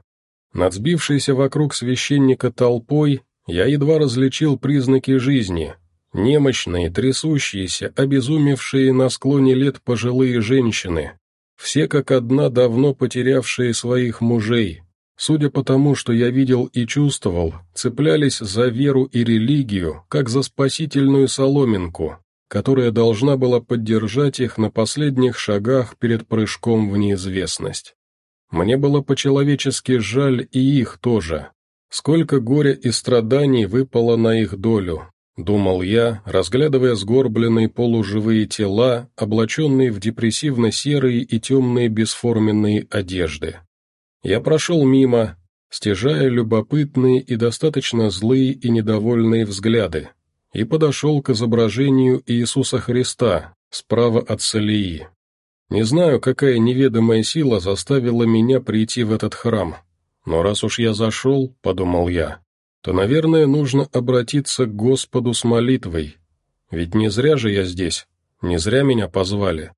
Над сбившейся вокруг священника толпой я едва различил признаки жизни. Немощные, трясущиеся, обезумевшие на склоне лет пожилые женщины. Все как одна давно потерявшие своих мужей. Судя по тому, что я видел и чувствовал, цеплялись за веру и религию, как за спасительную соломинку, которая должна была поддержать их на последних шагах перед прыжком в неизвестность. Мне было по-человечески жаль и их тоже. Сколько горя и страданий выпало на их долю, думал я, разглядывая сгорбленные полуживые тела, облаченные в депрессивно-серые и темные бесформенные одежды. Я прошел мимо, стяжая любопытные и достаточно злые и недовольные взгляды, и подошел к изображению Иисуса Христа, справа от Салии. Не знаю, какая неведомая сила заставила меня прийти в этот храм, но раз уж я зашел, подумал я, то, наверное, нужно обратиться к Господу с молитвой, ведь не зря же я здесь, не зря меня позвали.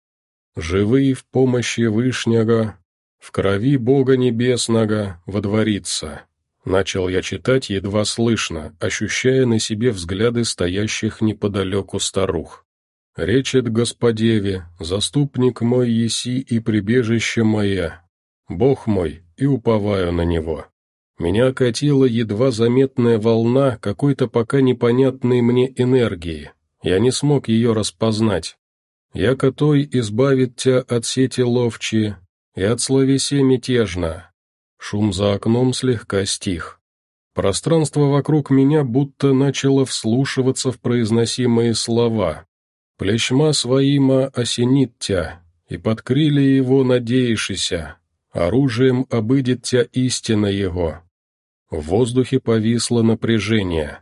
Живые в помощи Вышнего, в крови Бога Небесного водворится. Начал я читать едва слышно, ощущая на себе взгляды стоящих неподалеку старух. «Речет Господеве, заступник мой еси и прибежище мое, Бог мой, и уповаю на Него». Меня окатила едва заметная волна какой-то пока непонятной мне энергии. Я не смог ее распознать. «Я котой избавит тебя от сети ловчи и от словесе мятежно». Шум за окном слегка стих. Пространство вокруг меня будто начало вслушиваться в произносимые слова. «Плещма своима осенит тя, и под его надеешься, оружием обыдет тя истина его». В воздухе повисло напряжение.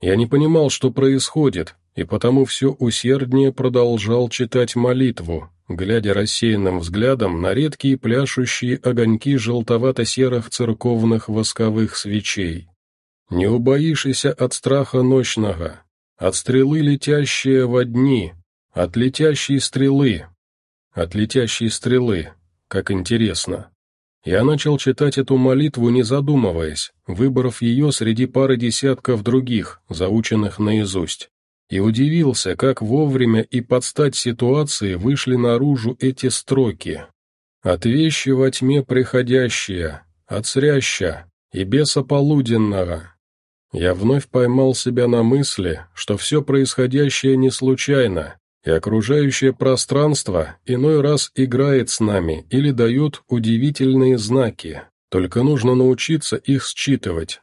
Я не понимал, что происходит, и потому все усерднее продолжал читать молитву, глядя рассеянным взглядом на редкие пляшущие огоньки желтовато-серых церковных восковых свечей. «Не убоишься от страха ночного, от стрелы, летящие во дни, от летящей стрелы». От летящей стрелы, как интересно. Я начал читать эту молитву, не задумываясь, выбрав ее среди пары десятков других, заученных наизусть и удивился, как вовремя и под стать ситуации вышли наружу эти строки. «От вещи во тьме приходящие, от сряща и беса полуденного». Я вновь поймал себя на мысли, что все происходящее не случайно, и окружающее пространство иной раз играет с нами или дает удивительные знаки, только нужно научиться их считывать,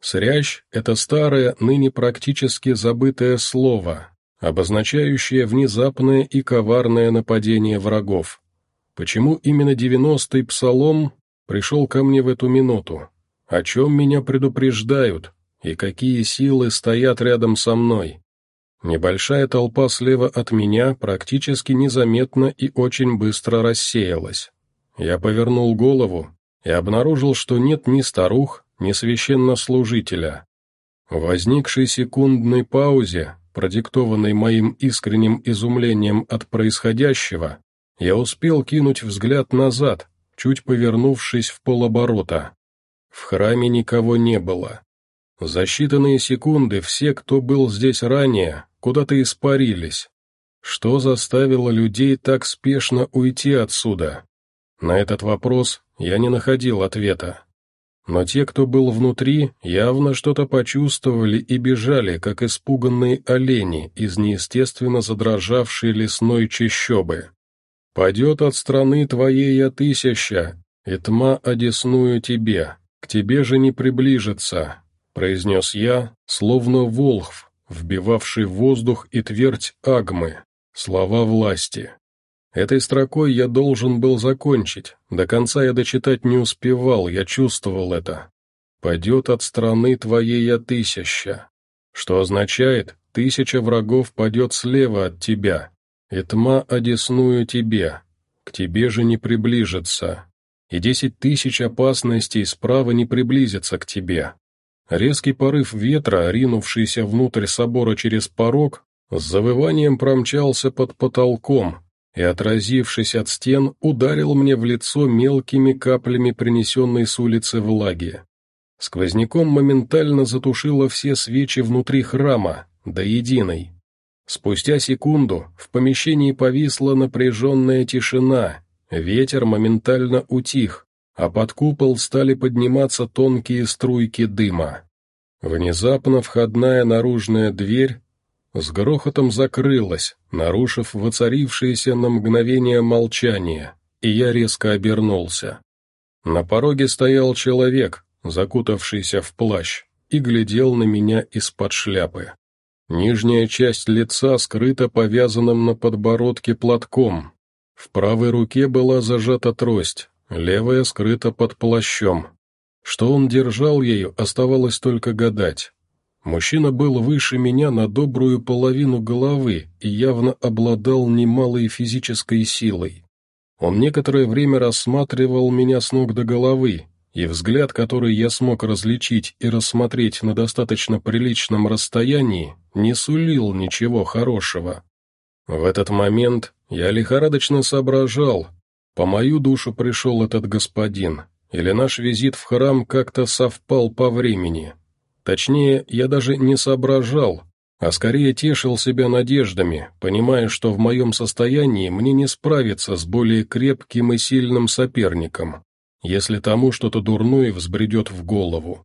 Срящ – это старое, ныне практически забытое слово, обозначающее внезапное и коварное нападение врагов. Почему именно девяностый псалом пришел ко мне в эту минуту? О чем меня предупреждают? И какие силы стоят рядом со мной? Небольшая толпа слева от меня практически незаметно и очень быстро рассеялась. Я повернул голову и обнаружил, что нет ни старух, ни священнослужителя. В возникшей секундной паузе, продиктованной моим искренним изумлением от происходящего, я успел кинуть взгляд назад, чуть повернувшись в полоборота. В храме никого не было. За считанные секунды все, кто был здесь ранее, куда-то испарились. Что заставило людей так спешно уйти отсюда? На этот вопрос я не находил ответа. Но те, кто был внутри, явно что-то почувствовали и бежали, как испуганные олени из неестественно задрожавшей лесной чащобы. «Падет от страны твоей я тысяча, и тьма одесную тебе, к тебе же не приближится», — произнес я, словно волхв, вбивавший воздух и твердь агмы, слова власти. Этой строкой я должен был закончить, до конца я дочитать не успевал, я чувствовал это. «Падет от страны твоей я тысяча», что означает «тысяча врагов падет слева от тебя, и тьма одесную тебе, к тебе же не приближится, и десять тысяч опасностей справа не приблизятся к тебе». Резкий порыв ветра, ринувшийся внутрь собора через порог, с завыванием промчался под потолком и, отразившись от стен, ударил мне в лицо мелкими каплями принесенной с улицы влаги. Сквозняком моментально затушило все свечи внутри храма, до единой. Спустя секунду в помещении повисла напряженная тишина, ветер моментально утих, а под купол стали подниматься тонкие струйки дыма. Внезапно входная наружная дверь с грохотом закрылась, нарушив воцарившееся на мгновение молчание, и я резко обернулся. На пороге стоял человек, закутавшийся в плащ, и глядел на меня из-под шляпы. Нижняя часть лица скрыта повязанным на подбородке платком. В правой руке была зажата трость, левая скрыта под плащом. Что он держал ею, оставалось только гадать. Мужчина был выше меня на добрую половину головы и явно обладал немалой физической силой. Он некоторое время рассматривал меня с ног до головы, и взгляд, который я смог различить и рассмотреть на достаточно приличном расстоянии, не сулил ничего хорошего. В этот момент я лихорадочно соображал, по мою душу пришел этот господин, или наш визит в храм как-то совпал по времени. Точнее, я даже не соображал, а скорее тешил себя надеждами, понимая, что в моем состоянии мне не справиться с более крепким и сильным соперником если тому что-то дурное взбредет в голову.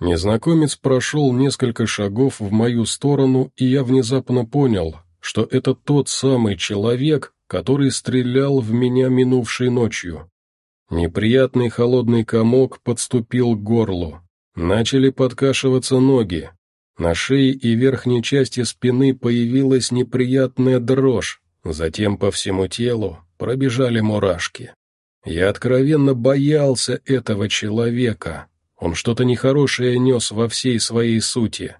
Незнакомец прошел несколько шагов в мою сторону, и я внезапно понял, что это тот самый человек, который стрелял в меня минувшей ночью. Неприятный холодный комок подступил к горлу. Начали подкашиваться ноги. На шее и верхней части спины появилась неприятная дрожь, затем по всему телу пробежали мурашки. Я откровенно боялся этого человека. Он что-то нехорошее нес во всей своей сути.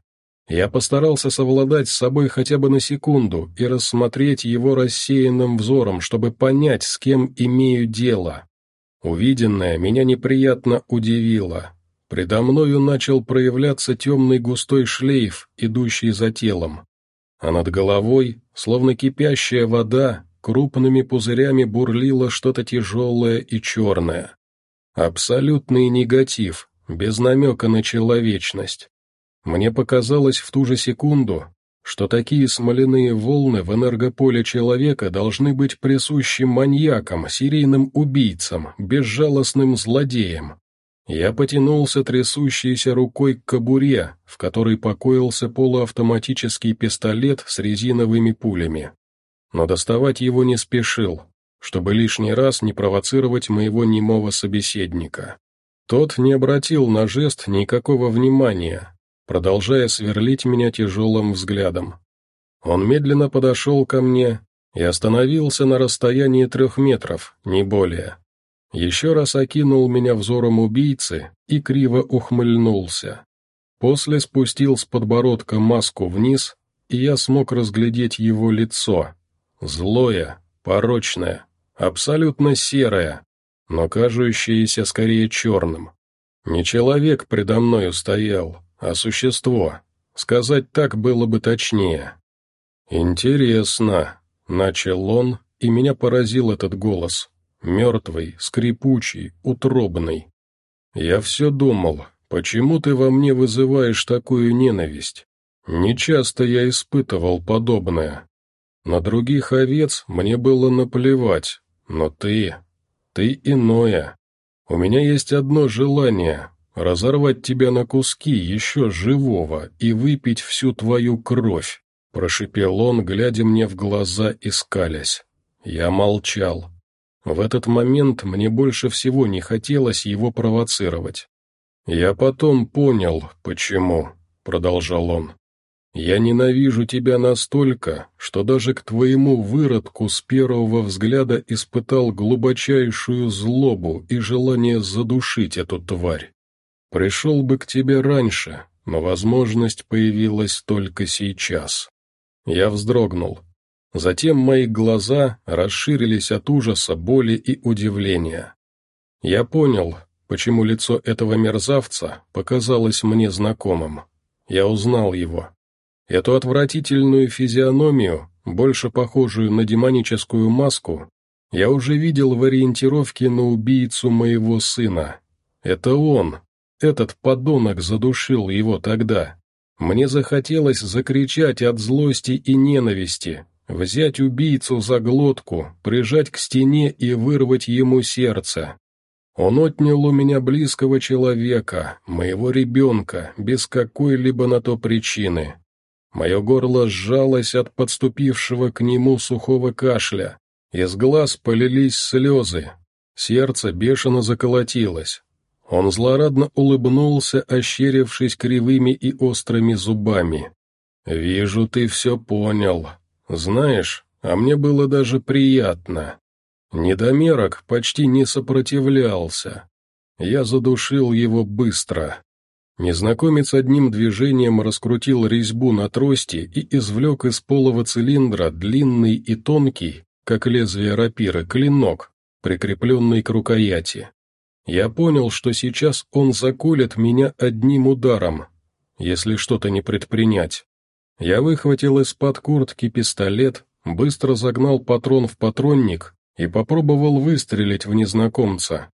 Я постарался совладать с собой хотя бы на секунду и рассмотреть его рассеянным взором, чтобы понять, с кем имею дело. Увиденное меня неприятно удивило. Предо мною начал проявляться темный густой шлейф, идущий за телом. А над головой, словно кипящая вода, крупными пузырями бурлило что-то тяжелое и черное. Абсолютный негатив, без намека на человечность. Мне показалось в ту же секунду, что такие смоляные волны в энергополе человека должны быть присущи маньякам, серийным убийцам, безжалостным злодеям. Я потянулся трясущейся рукой к кобуре, в которой покоился полуавтоматический пистолет с резиновыми пулями но доставать его не спешил, чтобы лишний раз не провоцировать моего немого собеседника. Тот не обратил на жест никакого внимания, продолжая сверлить меня тяжелым взглядом. Он медленно подошел ко мне и остановился на расстоянии трех метров, не более. Еще раз окинул меня взором убийцы и криво ухмыльнулся. После спустил с подбородка маску вниз, и я смог разглядеть его лицо, Злое, порочное, абсолютно серое, но кажущееся скорее черным. Не человек предо мною стоял, а существо. Сказать так было бы точнее. «Интересно», — начал он, и меня поразил этот голос. Мертвый, скрипучий, утробный. «Я все думал, почему ты во мне вызываешь такую ненависть? Нечасто я испытывал подобное. На других овец мне было наплевать, но ты... ты иное. У меня есть одно желание — разорвать тебя на куски еще живого и выпить всю твою кровь», — прошипел он, глядя мне в глаза и скалясь. Я молчал. В этот момент мне больше всего не хотелось его провоцировать. «Я потом понял, почему», — продолжал он. «Я ненавижу тебя настолько, что даже к твоему выродку с первого взгляда испытал глубочайшую злобу и желание задушить эту тварь. Пришел бы к тебе раньше, но возможность появилась только сейчас». Я вздрогнул. Затем мои глаза расширились от ужаса, боли и удивления. Я понял, почему лицо этого мерзавца показалось мне знакомым. Я узнал его. Эту отвратительную физиономию, больше похожую на демоническую маску, я уже видел в ориентировке на убийцу моего сына. Это он, этот подонок задушил его тогда. Мне захотелось закричать от злости и ненависти, взять убийцу за глотку, прижать к стене и вырвать ему сердце. Он отнял у меня близкого человека, моего ребенка, без какой-либо на то причины. Мое горло сжалось от подступившего к нему сухого кашля, из глаз полились слезы, сердце бешено заколотилось. Он злорадно улыбнулся, ощерившись кривыми и острыми зубами. «Вижу, ты все понял. Знаешь, а мне было даже приятно. Недомерок почти не сопротивлялся. Я задушил его быстро. Незнакомец одним движением раскрутил резьбу на трости и извлек из полого цилиндра длинный и тонкий, как лезвие рапиры, клинок, прикрепленный к рукояти. Я понял, что сейчас он заколет меня одним ударом, если что-то не предпринять. Я выхватил из-под куртки пистолет, быстро загнал патрон в патронник и попробовал выстрелить в незнакомца.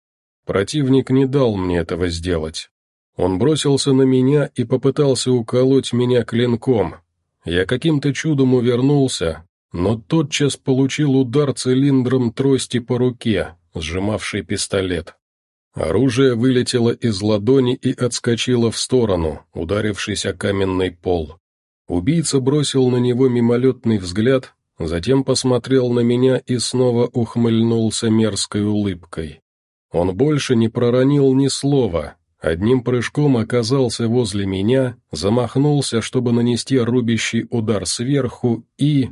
Противник не дал мне этого сделать. Он бросился на меня и попытался уколоть меня клинком. Я каким-то чудом увернулся, но тотчас получил удар цилиндром трости по руке, сжимавшей пистолет. Оружие вылетело из ладони и отскочило в сторону, ударившись о каменный пол. Убийца бросил на него мимолетный взгляд, затем посмотрел на меня и снова ухмыльнулся мерзкой улыбкой. Он больше не проронил ни слова, одним прыжком оказался возле меня, замахнулся, чтобы нанести рубящий удар сверху, и...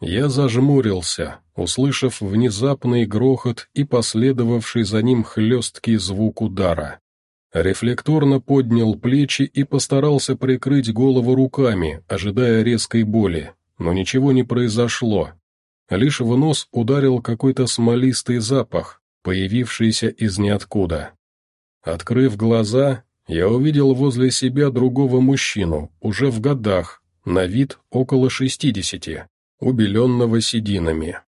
Я зажмурился, услышав внезапный грохот и последовавший за ним хлесткий звук удара. Рефлекторно поднял плечи и постарался прикрыть голову руками, ожидая резкой боли, но ничего не произошло. Лишь в нос ударил какой-то смолистый запах, появившийся из ниоткуда. Открыв глаза, я увидел возле себя другого мужчину, уже в годах, на вид около шестидесяти, убеленного сединами.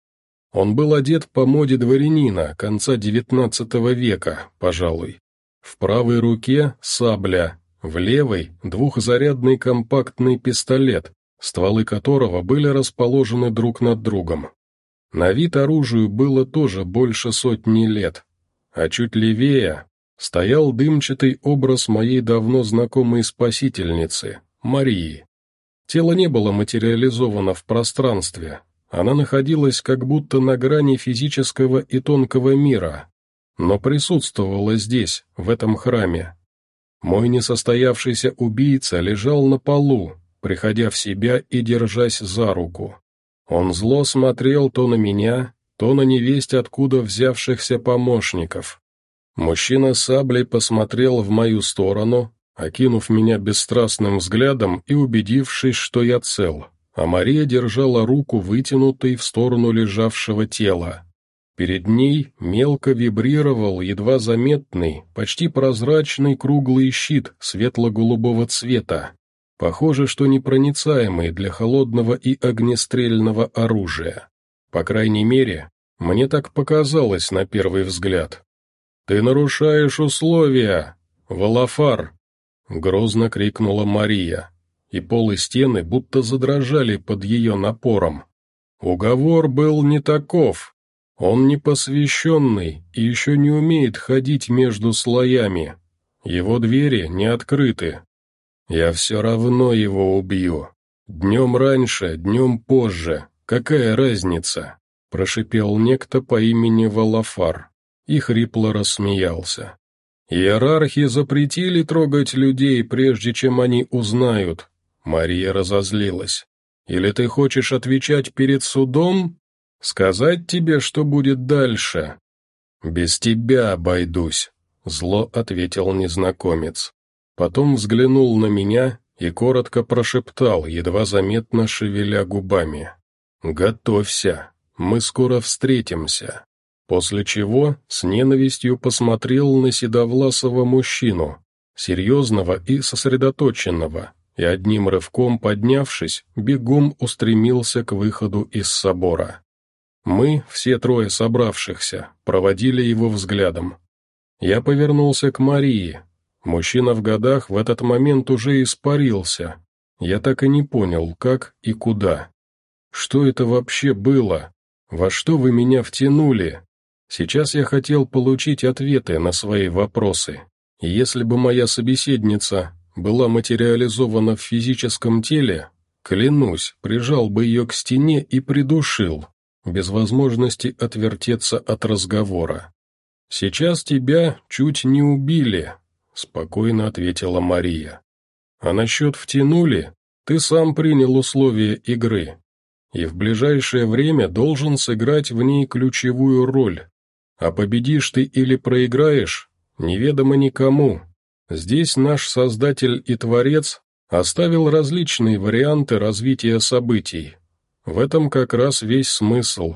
Он был одет по моде дворянина конца девятнадцатого века, пожалуй. В правой руке сабля, в левой – двухзарядный компактный пистолет, стволы которого были расположены друг над другом. На вид оружию было тоже больше сотни лет, а чуть левее стоял дымчатый образ моей давно знакомой спасительницы, Марии. Тело не было материализовано в пространстве, она находилась как будто на грани физического и тонкого мира, но присутствовала здесь, в этом храме. Мой несостоявшийся убийца лежал на полу, приходя в себя и держась за руку. Он зло смотрел то на меня, то на невесть откуда взявшихся помощников. Мужчина саблей посмотрел в мою сторону, окинув меня бесстрастным взглядом и убедившись, что я цел, а Мария держала руку вытянутой в сторону лежавшего тела. Перед ней мелко вибрировал едва заметный, почти прозрачный круглый щит светло-голубого цвета, похоже, что непроницаемый для холодного и огнестрельного оружия. По крайней мере, мне так показалось на первый взгляд. «Ты нарушаешь условия, Валафар!» — грозно крикнула Мария, и пол и стены будто задрожали под ее напором. «Уговор был не таков, он непосвященный и еще не умеет ходить между слоями. Его двери не открыты. Я все равно его убью. Днем раньше, днем позже. Какая разница? прошипел некто по имени Валафар и хрипло рассмеялся. «Иерархи запретили трогать людей, прежде чем они узнают». Мария разозлилась. «Или ты хочешь отвечать перед судом? Сказать тебе, что будет дальше?» «Без тебя обойдусь», — зло ответил незнакомец. Потом взглянул на меня и коротко прошептал, едва заметно шевеля губами. «Готовься, мы скоро встретимся». После чего с ненавистью посмотрел на седовласого мужчину, серьезного и сосредоточенного, и одним рывком поднявшись, бегом устремился к выходу из собора. Мы, все трое собравшихся, проводили его взглядом. Я повернулся к Марии. Мужчина в годах в этот момент уже испарился. Я так и не понял, как и куда. Что это вообще было? Во что вы меня втянули? Сейчас я хотел получить ответы на свои вопросы. Если бы моя собеседница была материализована в физическом теле, клянусь, прижал бы ее к стене и придушил, без возможности отвертеться от разговора. «Сейчас тебя чуть не убили», — спокойно ответила Мария. «А насчет втянули, ты сам принял условия игры, и в ближайшее время должен сыграть в ней ключевую роль. А победишь ты или проиграешь, неведомо никому. Здесь наш Создатель и Творец оставил различные варианты развития событий. В этом как раз весь смысл.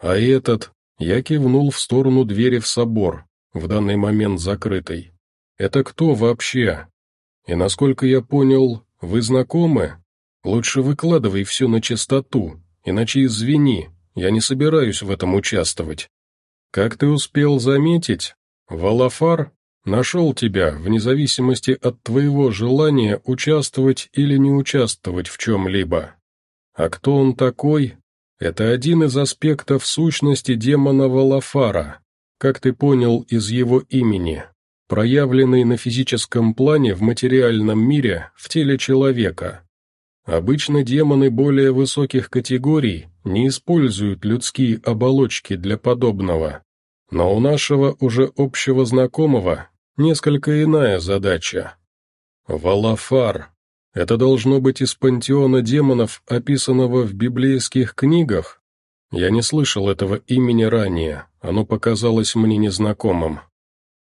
А этот, я кивнул в сторону двери в собор, в данный момент закрытой. Это кто вообще? И насколько я понял, вы знакомы? Лучше выкладывай все на чистоту, иначе извини, я не собираюсь в этом участвовать. Как ты успел заметить, Валафар нашел тебя вне зависимости от твоего желания участвовать или не участвовать в чем-либо. А кто он такой? Это один из аспектов сущности демона Валафара, как ты понял из его имени, проявленный на физическом плане в материальном мире в теле человека. Обычно демоны более высоких категорий не используют людские оболочки для подобного. Но у нашего уже общего знакомого несколько иная задача. Валафар. Это должно быть из пантеона демонов, описанного в библейских книгах? Я не слышал этого имени ранее, оно показалось мне незнакомым.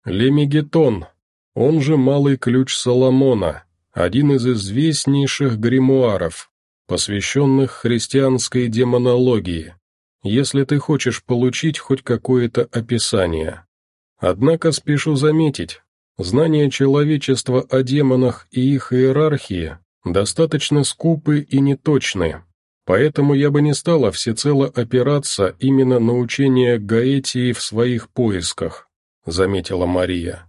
Лемигетон, он же Малый Ключ Соломона, один из известнейших гримуаров, посвященных христианской демонологии, если ты хочешь получить хоть какое-то описание. Однако спешу заметить, знания человечества о демонах и их иерархии достаточно скупы и неточны, поэтому я бы не стала всецело опираться именно на учение Гаэтии в своих поисках, заметила Мария.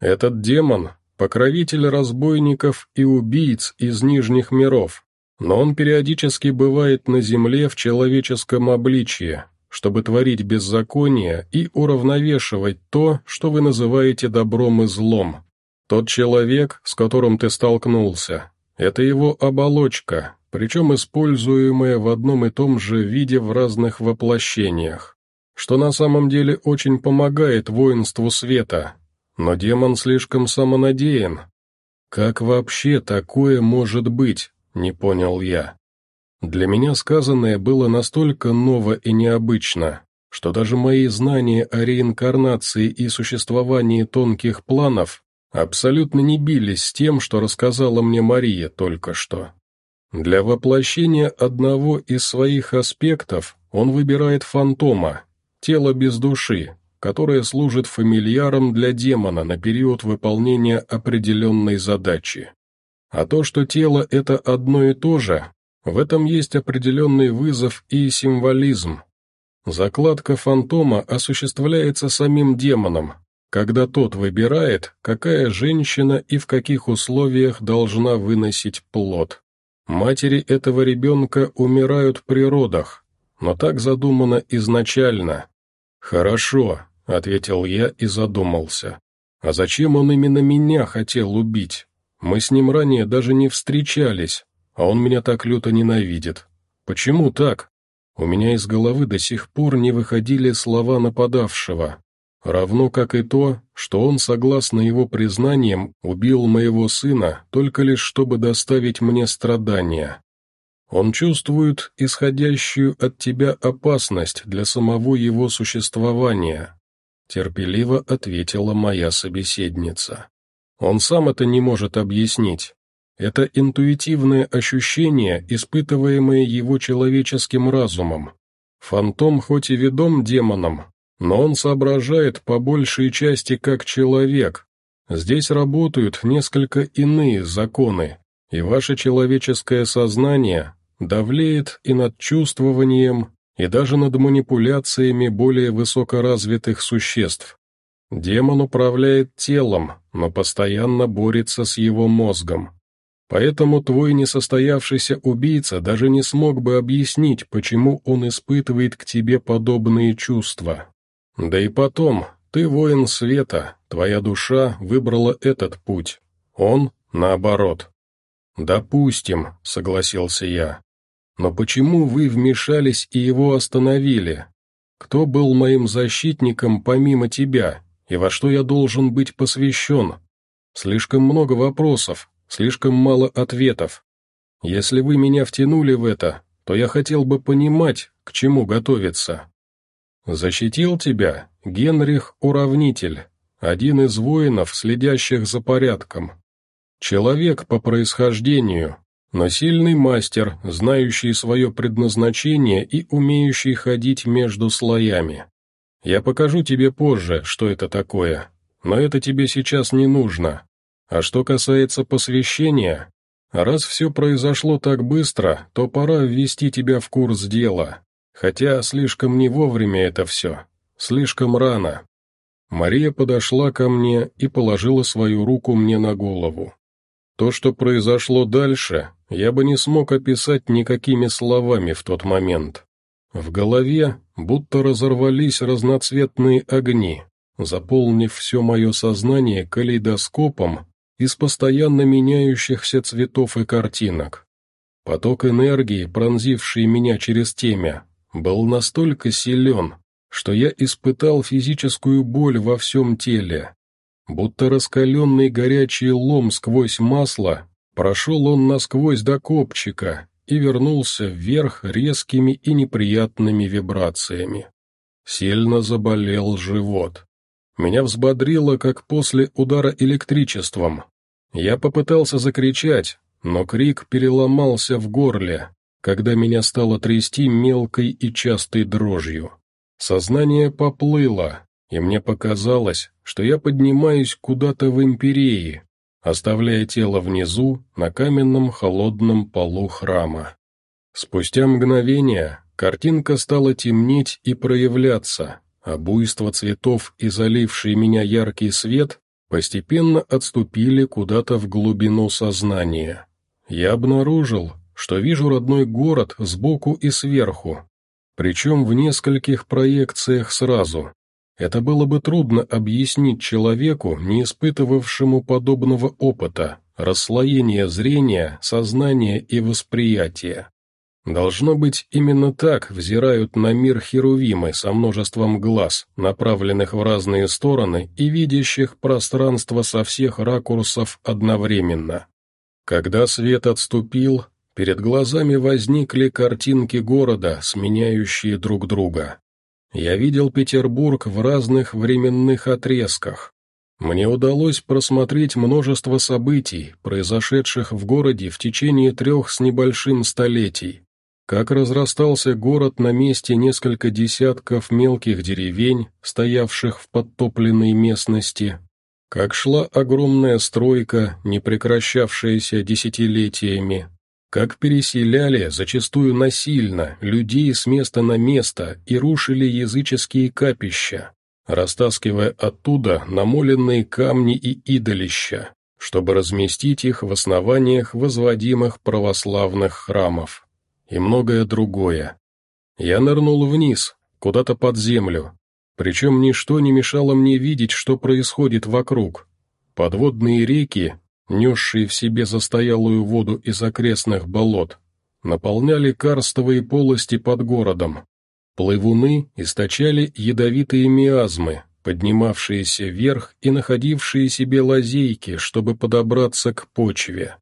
Этот демон покровитель разбойников и убийц из нижних миров, но он периодически бывает на земле в человеческом обличье, чтобы творить беззаконие и уравновешивать то, что вы называете добром и злом. Тот человек, с которым ты столкнулся, это его оболочка, причем используемая в одном и том же виде в разных воплощениях, что на самом деле очень помогает воинству света, но демон слишком самонадеян. Как вообще такое может быть, не понял я. Для меня сказанное было настолько ново и необычно, что даже мои знания о реинкарнации и существовании тонких планов абсолютно не бились с тем, что рассказала мне Мария только что. Для воплощения одного из своих аспектов он выбирает фантома, тело без души, которое служит фамильяром для демона на период выполнения определенной задачи. А то, что тело – это одно и то же, в этом есть определенный вызов и символизм. Закладка фантома осуществляется самим демоном, когда тот выбирает, какая женщина и в каких условиях должна выносить плод. Матери этого ребенка умирают при родах, но так задумано изначально. Хорошо, — ответил я и задумался. «А зачем он именно меня хотел убить? Мы с ним ранее даже не встречались, а он меня так люто ненавидит. Почему так? У меня из головы до сих пор не выходили слова нападавшего, равно как и то, что он, согласно его признаниям, убил моего сына только лишь чтобы доставить мне страдания. Он чувствует исходящую от тебя опасность для самого его существования, терпеливо ответила моя собеседница. Он сам это не может объяснить. Это интуитивное ощущение, испытываемое его человеческим разумом. Фантом хоть и ведом демоном, но он соображает по большей части как человек. Здесь работают несколько иные законы, и ваше человеческое сознание давлеет и над чувствованием, и даже над манипуляциями более высокоразвитых существ. Демон управляет телом, но постоянно борется с его мозгом. Поэтому твой несостоявшийся убийца даже не смог бы объяснить, почему он испытывает к тебе подобные чувства. Да и потом, ты воин света, твоя душа выбрала этот путь. Он — наоборот. «Допустим», — согласился я. «Но почему вы вмешались и его остановили? Кто был моим защитником помимо тебя, и во что я должен быть посвящен? Слишком много вопросов, слишком мало ответов. Если вы меня втянули в это, то я хотел бы понимать, к чему готовиться. Защитил тебя Генрих Уравнитель, один из воинов, следящих за порядком. Человек по происхождению, но сильный мастер, знающий свое предназначение и умеющий ходить между слоями. Я покажу тебе позже, что это такое, но это тебе сейчас не нужно. А что касается посвящения, раз все произошло так быстро, то пора ввести тебя в курс дела. Хотя слишком не вовремя это все, слишком рано. Мария подошла ко мне и положила свою руку мне на голову. То, что произошло дальше, я бы не смог описать никакими словами в тот момент. В голове будто разорвались разноцветные огни, заполнив все мое сознание калейдоскопом из постоянно меняющихся цветов и картинок. Поток энергии, пронзивший меня через темя, был настолько силен, что я испытал физическую боль во всем теле. Будто раскаленный горячий лом сквозь масло, прошел он насквозь до копчика и вернулся вверх резкими и неприятными вибрациями. Сильно заболел живот. Меня взбодрило, как после удара электричеством. Я попытался закричать, но крик переломался в горле, когда меня стало трясти мелкой и частой дрожью. Сознание поплыло, и мне показалось, что я поднимаюсь куда-то в империи, оставляя тело внизу на каменном холодном полу храма. Спустя мгновение картинка стала темнеть и проявляться, а буйство цветов и заливший меня яркий свет постепенно отступили куда-то в глубину сознания. Я обнаружил, что вижу родной город сбоку и сверху, причем в нескольких проекциях сразу. Это было бы трудно объяснить человеку, не испытывавшему подобного опыта, расслоения зрения, сознания и восприятия. Должно быть, именно так взирают на мир херувимы со множеством глаз, направленных в разные стороны и видящих пространство со всех ракурсов одновременно. Когда свет отступил, перед глазами возникли картинки города, сменяющие друг друга. Я видел Петербург в разных временных отрезках. Мне удалось просмотреть множество событий, произошедших в городе в течение трех с небольшим столетий. Как разрастался город на месте несколько десятков мелких деревень, стоявших в подтопленной местности. Как шла огромная стройка, не прекращавшаяся десятилетиями. Как переселяли, зачастую насильно, людей с места на место и рушили языческие капища, растаскивая оттуда намоленные камни и идолища, чтобы разместить их в основаниях возводимых православных храмов и многое другое. Я нырнул вниз, куда-то под землю, причем ничто не мешало мне видеть, что происходит вокруг. Подводные реки, несшие в себе застоялую воду из окрестных болот, наполняли карстовые полости под городом. Плывуны источали ядовитые миазмы, поднимавшиеся вверх и находившие себе лазейки, чтобы подобраться к почве.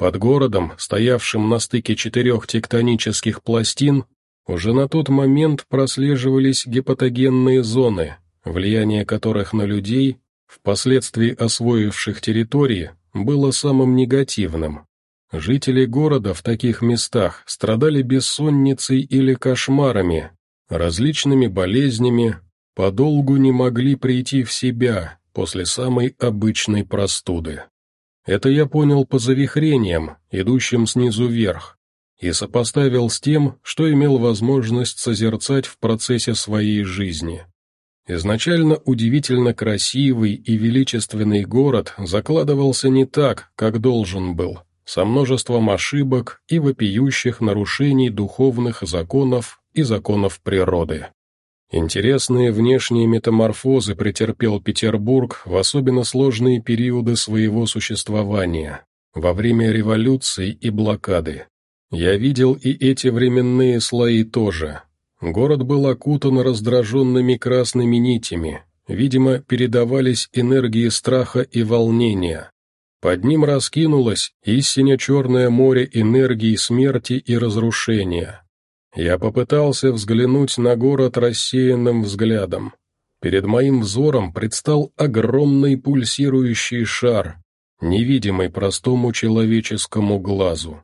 Под городом, стоявшим на стыке четырех тектонических пластин, уже на тот момент прослеживались гепатогенные зоны, влияние которых на людей, впоследствии освоивших территории, было самым негативным. Жители города в таких местах страдали бессонницей или кошмарами, различными болезнями, подолгу не могли прийти в себя после самой обычной простуды. Это я понял по завихрениям, идущим снизу вверх, и сопоставил с тем, что имел возможность созерцать в процессе своей жизни. Изначально удивительно красивый и величественный город закладывался не так, как должен был, со множеством ошибок и вопиющих нарушений духовных законов и законов природы. Интересные внешние метаморфозы претерпел Петербург в особенно сложные периоды своего существования, во время революции и блокады. Я видел и эти временные слои тоже. Город был окутан раздраженными красными нитями, видимо, передавались энергии страха и волнения. Под ним раскинулось истинно черное море энергии смерти и разрушения. Я попытался взглянуть на город рассеянным взглядом. Перед моим взором предстал огромный пульсирующий шар, невидимый простому человеческому глазу.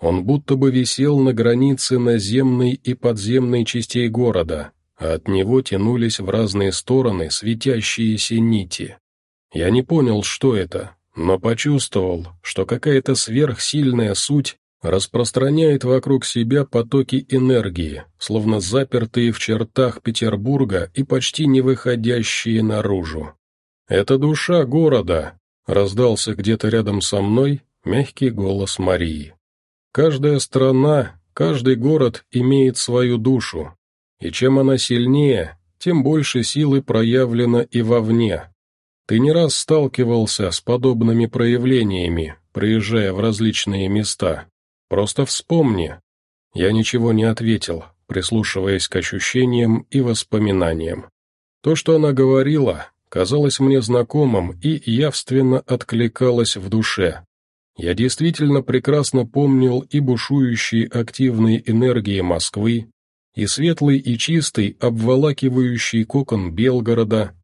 Он будто бы висел на границе наземной и подземной частей города, а от него тянулись в разные стороны светящиеся нити. Я не понял, что это, но почувствовал, что какая-то сверхсильная суть распространяет вокруг себя потоки энергии, словно запертые в чертах Петербурга и почти не выходящие наружу. «Это душа города», — раздался где-то рядом со мной мягкий голос Марии. Каждая страна, каждый город имеет свою душу, и чем она сильнее, тем больше силы проявлено и вовне. Ты не раз сталкивался с подобными проявлениями, приезжая в различные места. Просто вспомни. Я ничего не ответил, прислушиваясь к ощущениям и воспоминаниям. То, что она говорила, казалось мне знакомым и явственно откликалось в душе. Я действительно прекрасно помнил и бушующие активные энергии Москвы, и светлый и чистый обволакивающий кокон Белгорода,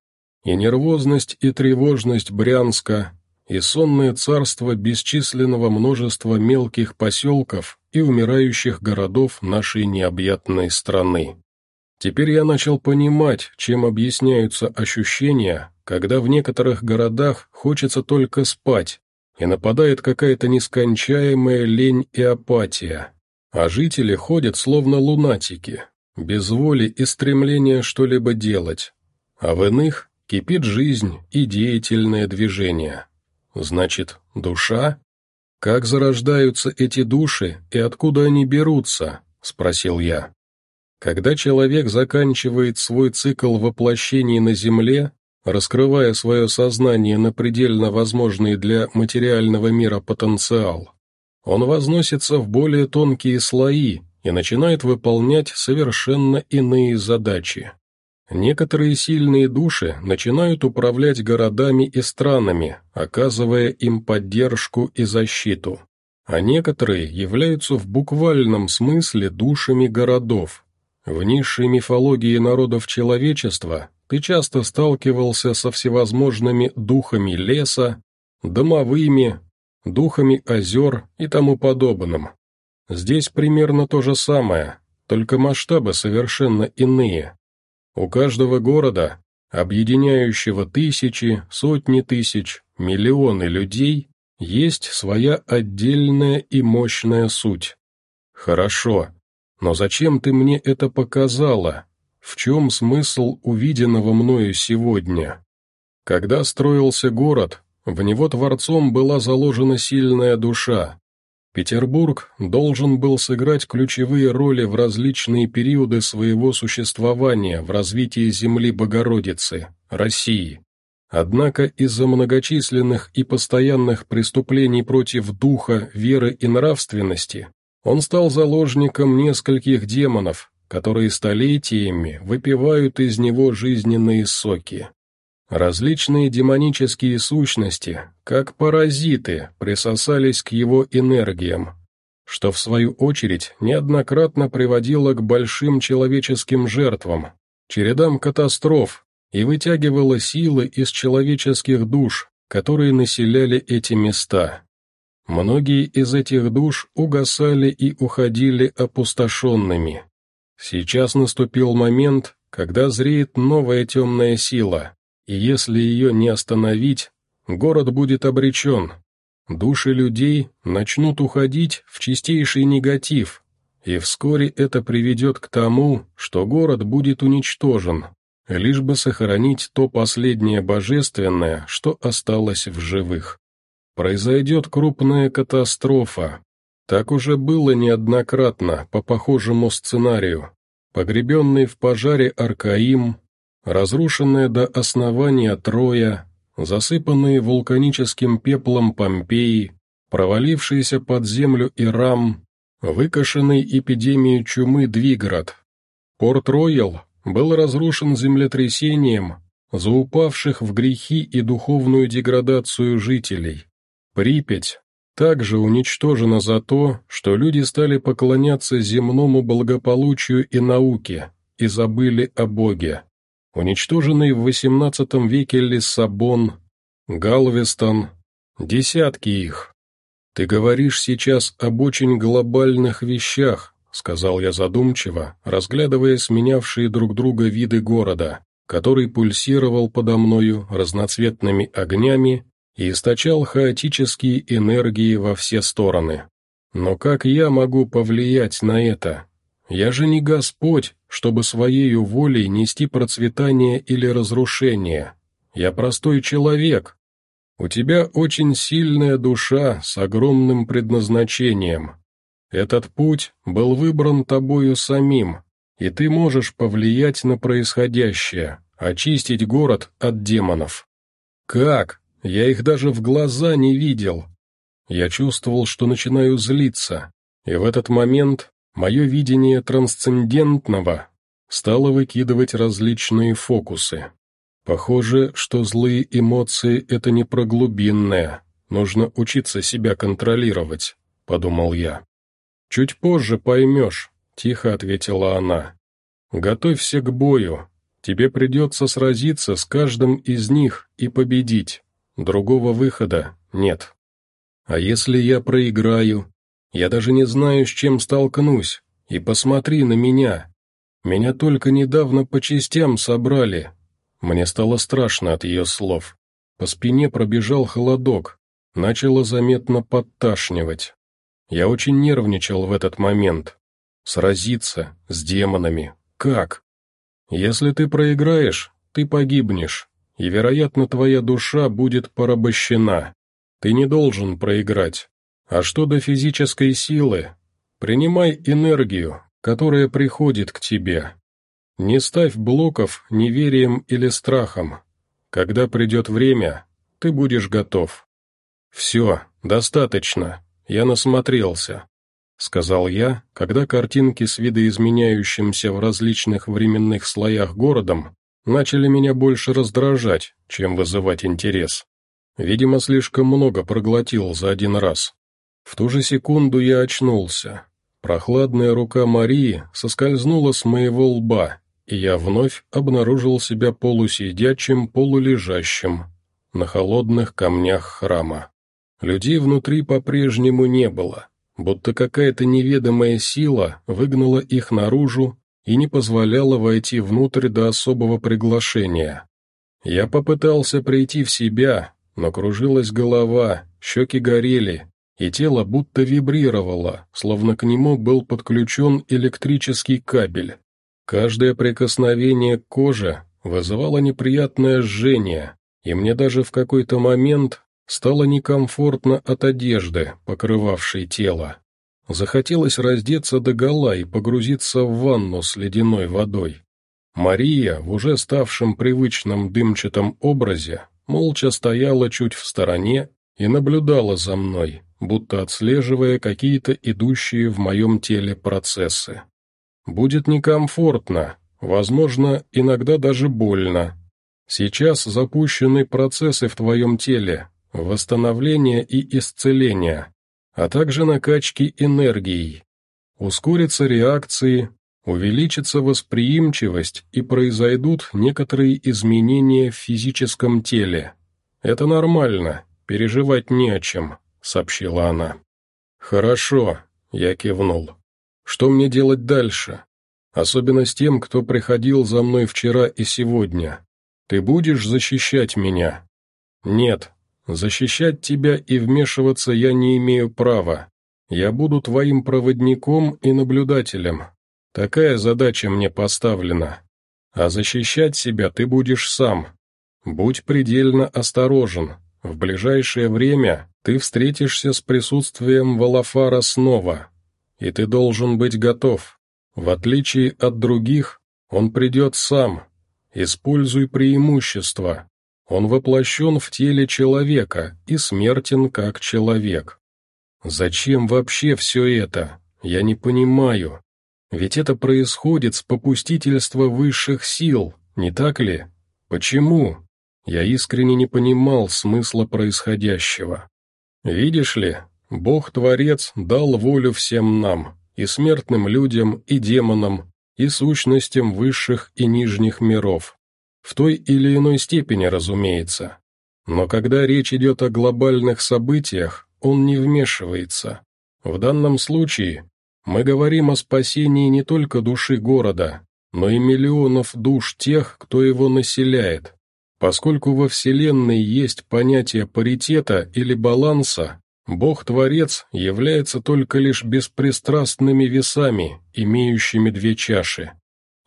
и нервозность и тревожность Брянска, и сонное царство бесчисленного множества мелких поселков и умирающих городов нашей необъятной страны. Теперь я начал понимать, чем объясняются ощущения, когда в некоторых городах хочется только спать, и нападает какая-то нескончаемая лень и апатия, а жители ходят словно лунатики, без воли и стремления что-либо делать, а в иных кипит жизнь и деятельное движение. Значит, душа? Как зарождаются эти души и откуда они берутся? Спросил я. Когда человек заканчивает свой цикл воплощений на Земле, раскрывая свое сознание на предельно возможный для материального мира потенциал. Он возносится в более тонкие слои и начинает выполнять совершенно иные задачи. Некоторые сильные души начинают управлять городами и странами, оказывая им поддержку и защиту, а некоторые являются в буквальном смысле душами городов. В низшей мифологии народов человечества ты часто сталкивался со всевозможными духами леса, домовыми, духами озер и тому подобным. Здесь примерно то же самое, только масштабы совершенно иные. У каждого города, объединяющего тысячи, сотни тысяч, миллионы людей, есть своя отдельная и мощная суть. Хорошо, но зачем ты мне это показала? В чем смысл увиденного мною сегодня? Когда строился город, в него творцом была заложена сильная душа. Петербург должен был сыграть ключевые роли в различные периоды своего существования в развитии земли Богородицы, России. Однако из-за многочисленных и постоянных преступлений против духа, веры и нравственности Он стал заложником нескольких демонов, которые столетиями выпивают из него жизненные соки. Различные демонические сущности, как паразиты, присосались к его энергиям, что в свою очередь неоднократно приводило к большим человеческим жертвам, чередам катастроф и вытягивало силы из человеческих душ, которые населяли эти места. Многие из этих душ угасали и уходили опустошенными. Сейчас наступил момент, когда зреет новая темная сила, и если ее не остановить, город будет обречен. Души людей начнут уходить в чистейший негатив, и вскоре это приведет к тому, что город будет уничтожен, лишь бы сохранить то последнее божественное, что осталось в живых. Произойдет крупная катастрофа. Так уже было неоднократно по похожему сценарию. Погребенный в пожаре Аркаим, разрушенная до основания Троя, засыпанные вулканическим пеплом Помпеи, провалившийся под землю Ирам, выкошенный эпидемией чумы Двиград. Порт-Роял был разрушен землетрясением, за упавших в грехи и духовную деградацию жителей. Припять также уничтожена за то, что люди стали поклоняться земному благополучию и науке и забыли о Боге уничтоженный в XVIII веке Лиссабон, Галвестон, десятки их. «Ты говоришь сейчас об очень глобальных вещах», — сказал я задумчиво, разглядывая сменявшие друг друга виды города, который пульсировал подо мною разноцветными огнями и источал хаотические энергии во все стороны. Но как я могу повлиять на это? Я же не Господь, чтобы своею волей нести процветание или разрушение. Я простой человек. У тебя очень сильная душа с огромным предназначением. Этот путь был выбран тобою самим, и ты можешь повлиять на происходящее, очистить город от демонов. Как? Я их даже в глаза не видел. Я чувствовал, что начинаю злиться, и в этот момент Мое видение трансцендентного стало выкидывать различные фокусы. Похоже, что злые эмоции — это не про глубинное, нужно учиться себя контролировать, — подумал я. «Чуть позже поймешь», — тихо ответила она. «Готовься к бою, тебе придется сразиться с каждым из них и победить, другого выхода нет. А если я проиграю, я даже не знаю, с чем столкнусь, и посмотри на меня. Меня только недавно по частям собрали. Мне стало страшно от ее слов. По спине пробежал холодок, начало заметно подташнивать. Я очень нервничал в этот момент. Сразиться с демонами. Как? Если ты проиграешь, ты погибнешь, и, вероятно, твоя душа будет порабощена. Ты не должен проиграть. А что до физической силы? Принимай энергию, которая приходит к тебе. Не ставь блоков неверием или страхом. Когда придет время, ты будешь готов. «Все, достаточно, я насмотрелся», — сказал я, когда картинки с видоизменяющимся в различных временных слоях городом начали меня больше раздражать, чем вызывать интерес. Видимо, слишком много проглотил за один раз. В ту же секунду я очнулся. Прохладная рука Марии соскользнула с моего лба, и я вновь обнаружил себя полусидячим, полулежащим на холодных камнях храма. Людей внутри по-прежнему не было, будто какая-то неведомая сила выгнала их наружу и не позволяла войти внутрь до особого приглашения. Я попытался прийти в себя, но кружилась голова, щеки горели, и тело будто вибрировало, словно к нему был подключен электрический кабель. Каждое прикосновение к коже вызывало неприятное жжение, и мне даже в какой-то момент стало некомфортно от одежды, покрывавшей тело. Захотелось раздеться догола и погрузиться в ванну с ледяной водой. Мария, в уже ставшем привычном дымчатом образе, молча стояла чуть в стороне и наблюдала за мной, будто отслеживая какие-то идущие в моем теле процессы. «Будет некомфортно, возможно, иногда даже больно. Сейчас запущены процессы в твоем теле, восстановления и исцеления, а также накачки энергией. Ускорятся реакции, увеличится восприимчивость и произойдут некоторые изменения в физическом теле. Это нормально, переживать не о чем», — сообщила она. «Хорошо», — я кивнул. «Что мне делать дальше? Особенно с тем, кто приходил за мной вчера и сегодня. Ты будешь защищать меня?» «Нет, защищать тебя и вмешиваться я не имею права. Я буду твоим проводником и наблюдателем. Такая задача мне поставлена. А защищать себя ты будешь сам. Будь предельно осторожен. В ближайшее время ты встретишься с присутствием Валафара снова, и ты должен быть готов. В отличие от других, он придет сам. Используй преимущество. Он воплощен в теле человека и смертен как человек. Зачем вообще все это? Я не понимаю. Ведь это происходит с попустительства высших сил, не так ли? Почему? Я искренне не понимал смысла происходящего. Видишь ли, Бог-творец дал волю всем нам, и смертным людям, и демонам, и сущностям высших и нижних миров. В той или иной степени, разумеется. Но когда речь идет о глобальных событиях, он не вмешивается. В данном случае мы говорим о спасении не только души города, но и миллионов душ тех, кто его населяет. Поскольку во Вселенной есть понятие паритета или баланса, Бог-творец является только лишь беспристрастными весами, имеющими две чаши.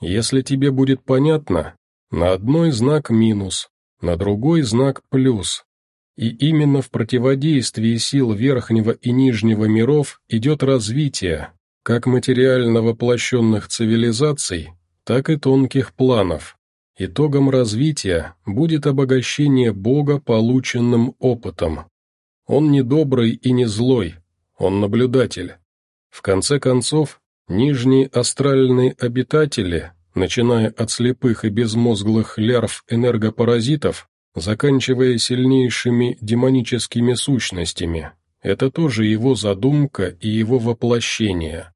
Если тебе будет понятно, на одной знак минус, на другой знак плюс. И именно в противодействии сил верхнего и нижнего миров идет развитие, как материально воплощенных цивилизаций, так и тонких планов. Итогом развития будет обогащение Бога полученным опытом. Он не добрый и не злой, он наблюдатель. В конце концов, нижние астральные обитатели, начиная от слепых и безмозглых лярв-энергопаразитов, заканчивая сильнейшими демоническими сущностями, это тоже его задумка и его воплощение.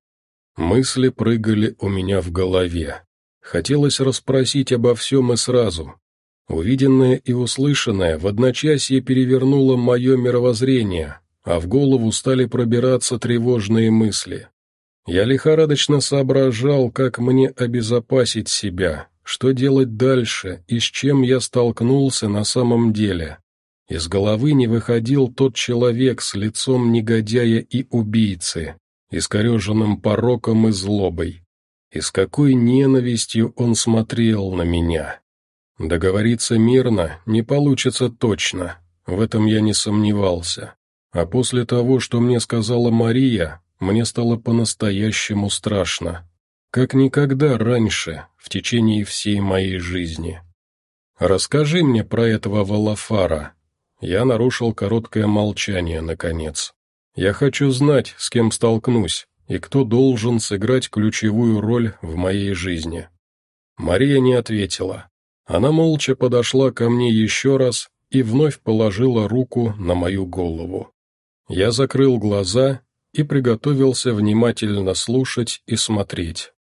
Мысли прыгали у меня в голове. Хотелось расспросить обо всем и сразу. Увиденное и услышанное в одночасье перевернуло мое мировоззрение, а в голову стали пробираться тревожные мысли. Я лихорадочно соображал, как мне обезопасить себя, что делать дальше и с чем я столкнулся на самом деле. Из головы не выходил тот человек с лицом негодяя и убийцы, искореженным пороком и злобой. И с какой ненавистью он смотрел на меня. Договориться мирно не получится точно, в этом я не сомневался. А после того, что мне сказала Мария, мне стало по-настоящему страшно. Как никогда раньше, в течение всей моей жизни. «Расскажи мне про этого Валафара», я нарушил короткое молчание, наконец. Я хочу знать, с кем столкнусь, и кто должен сыграть ключевую роль в моей жизни. Мария не ответила. Она молча подошла ко мне еще раз и вновь положила руку на мою голову. Я закрыл глаза и приготовился внимательно слушать и смотреть.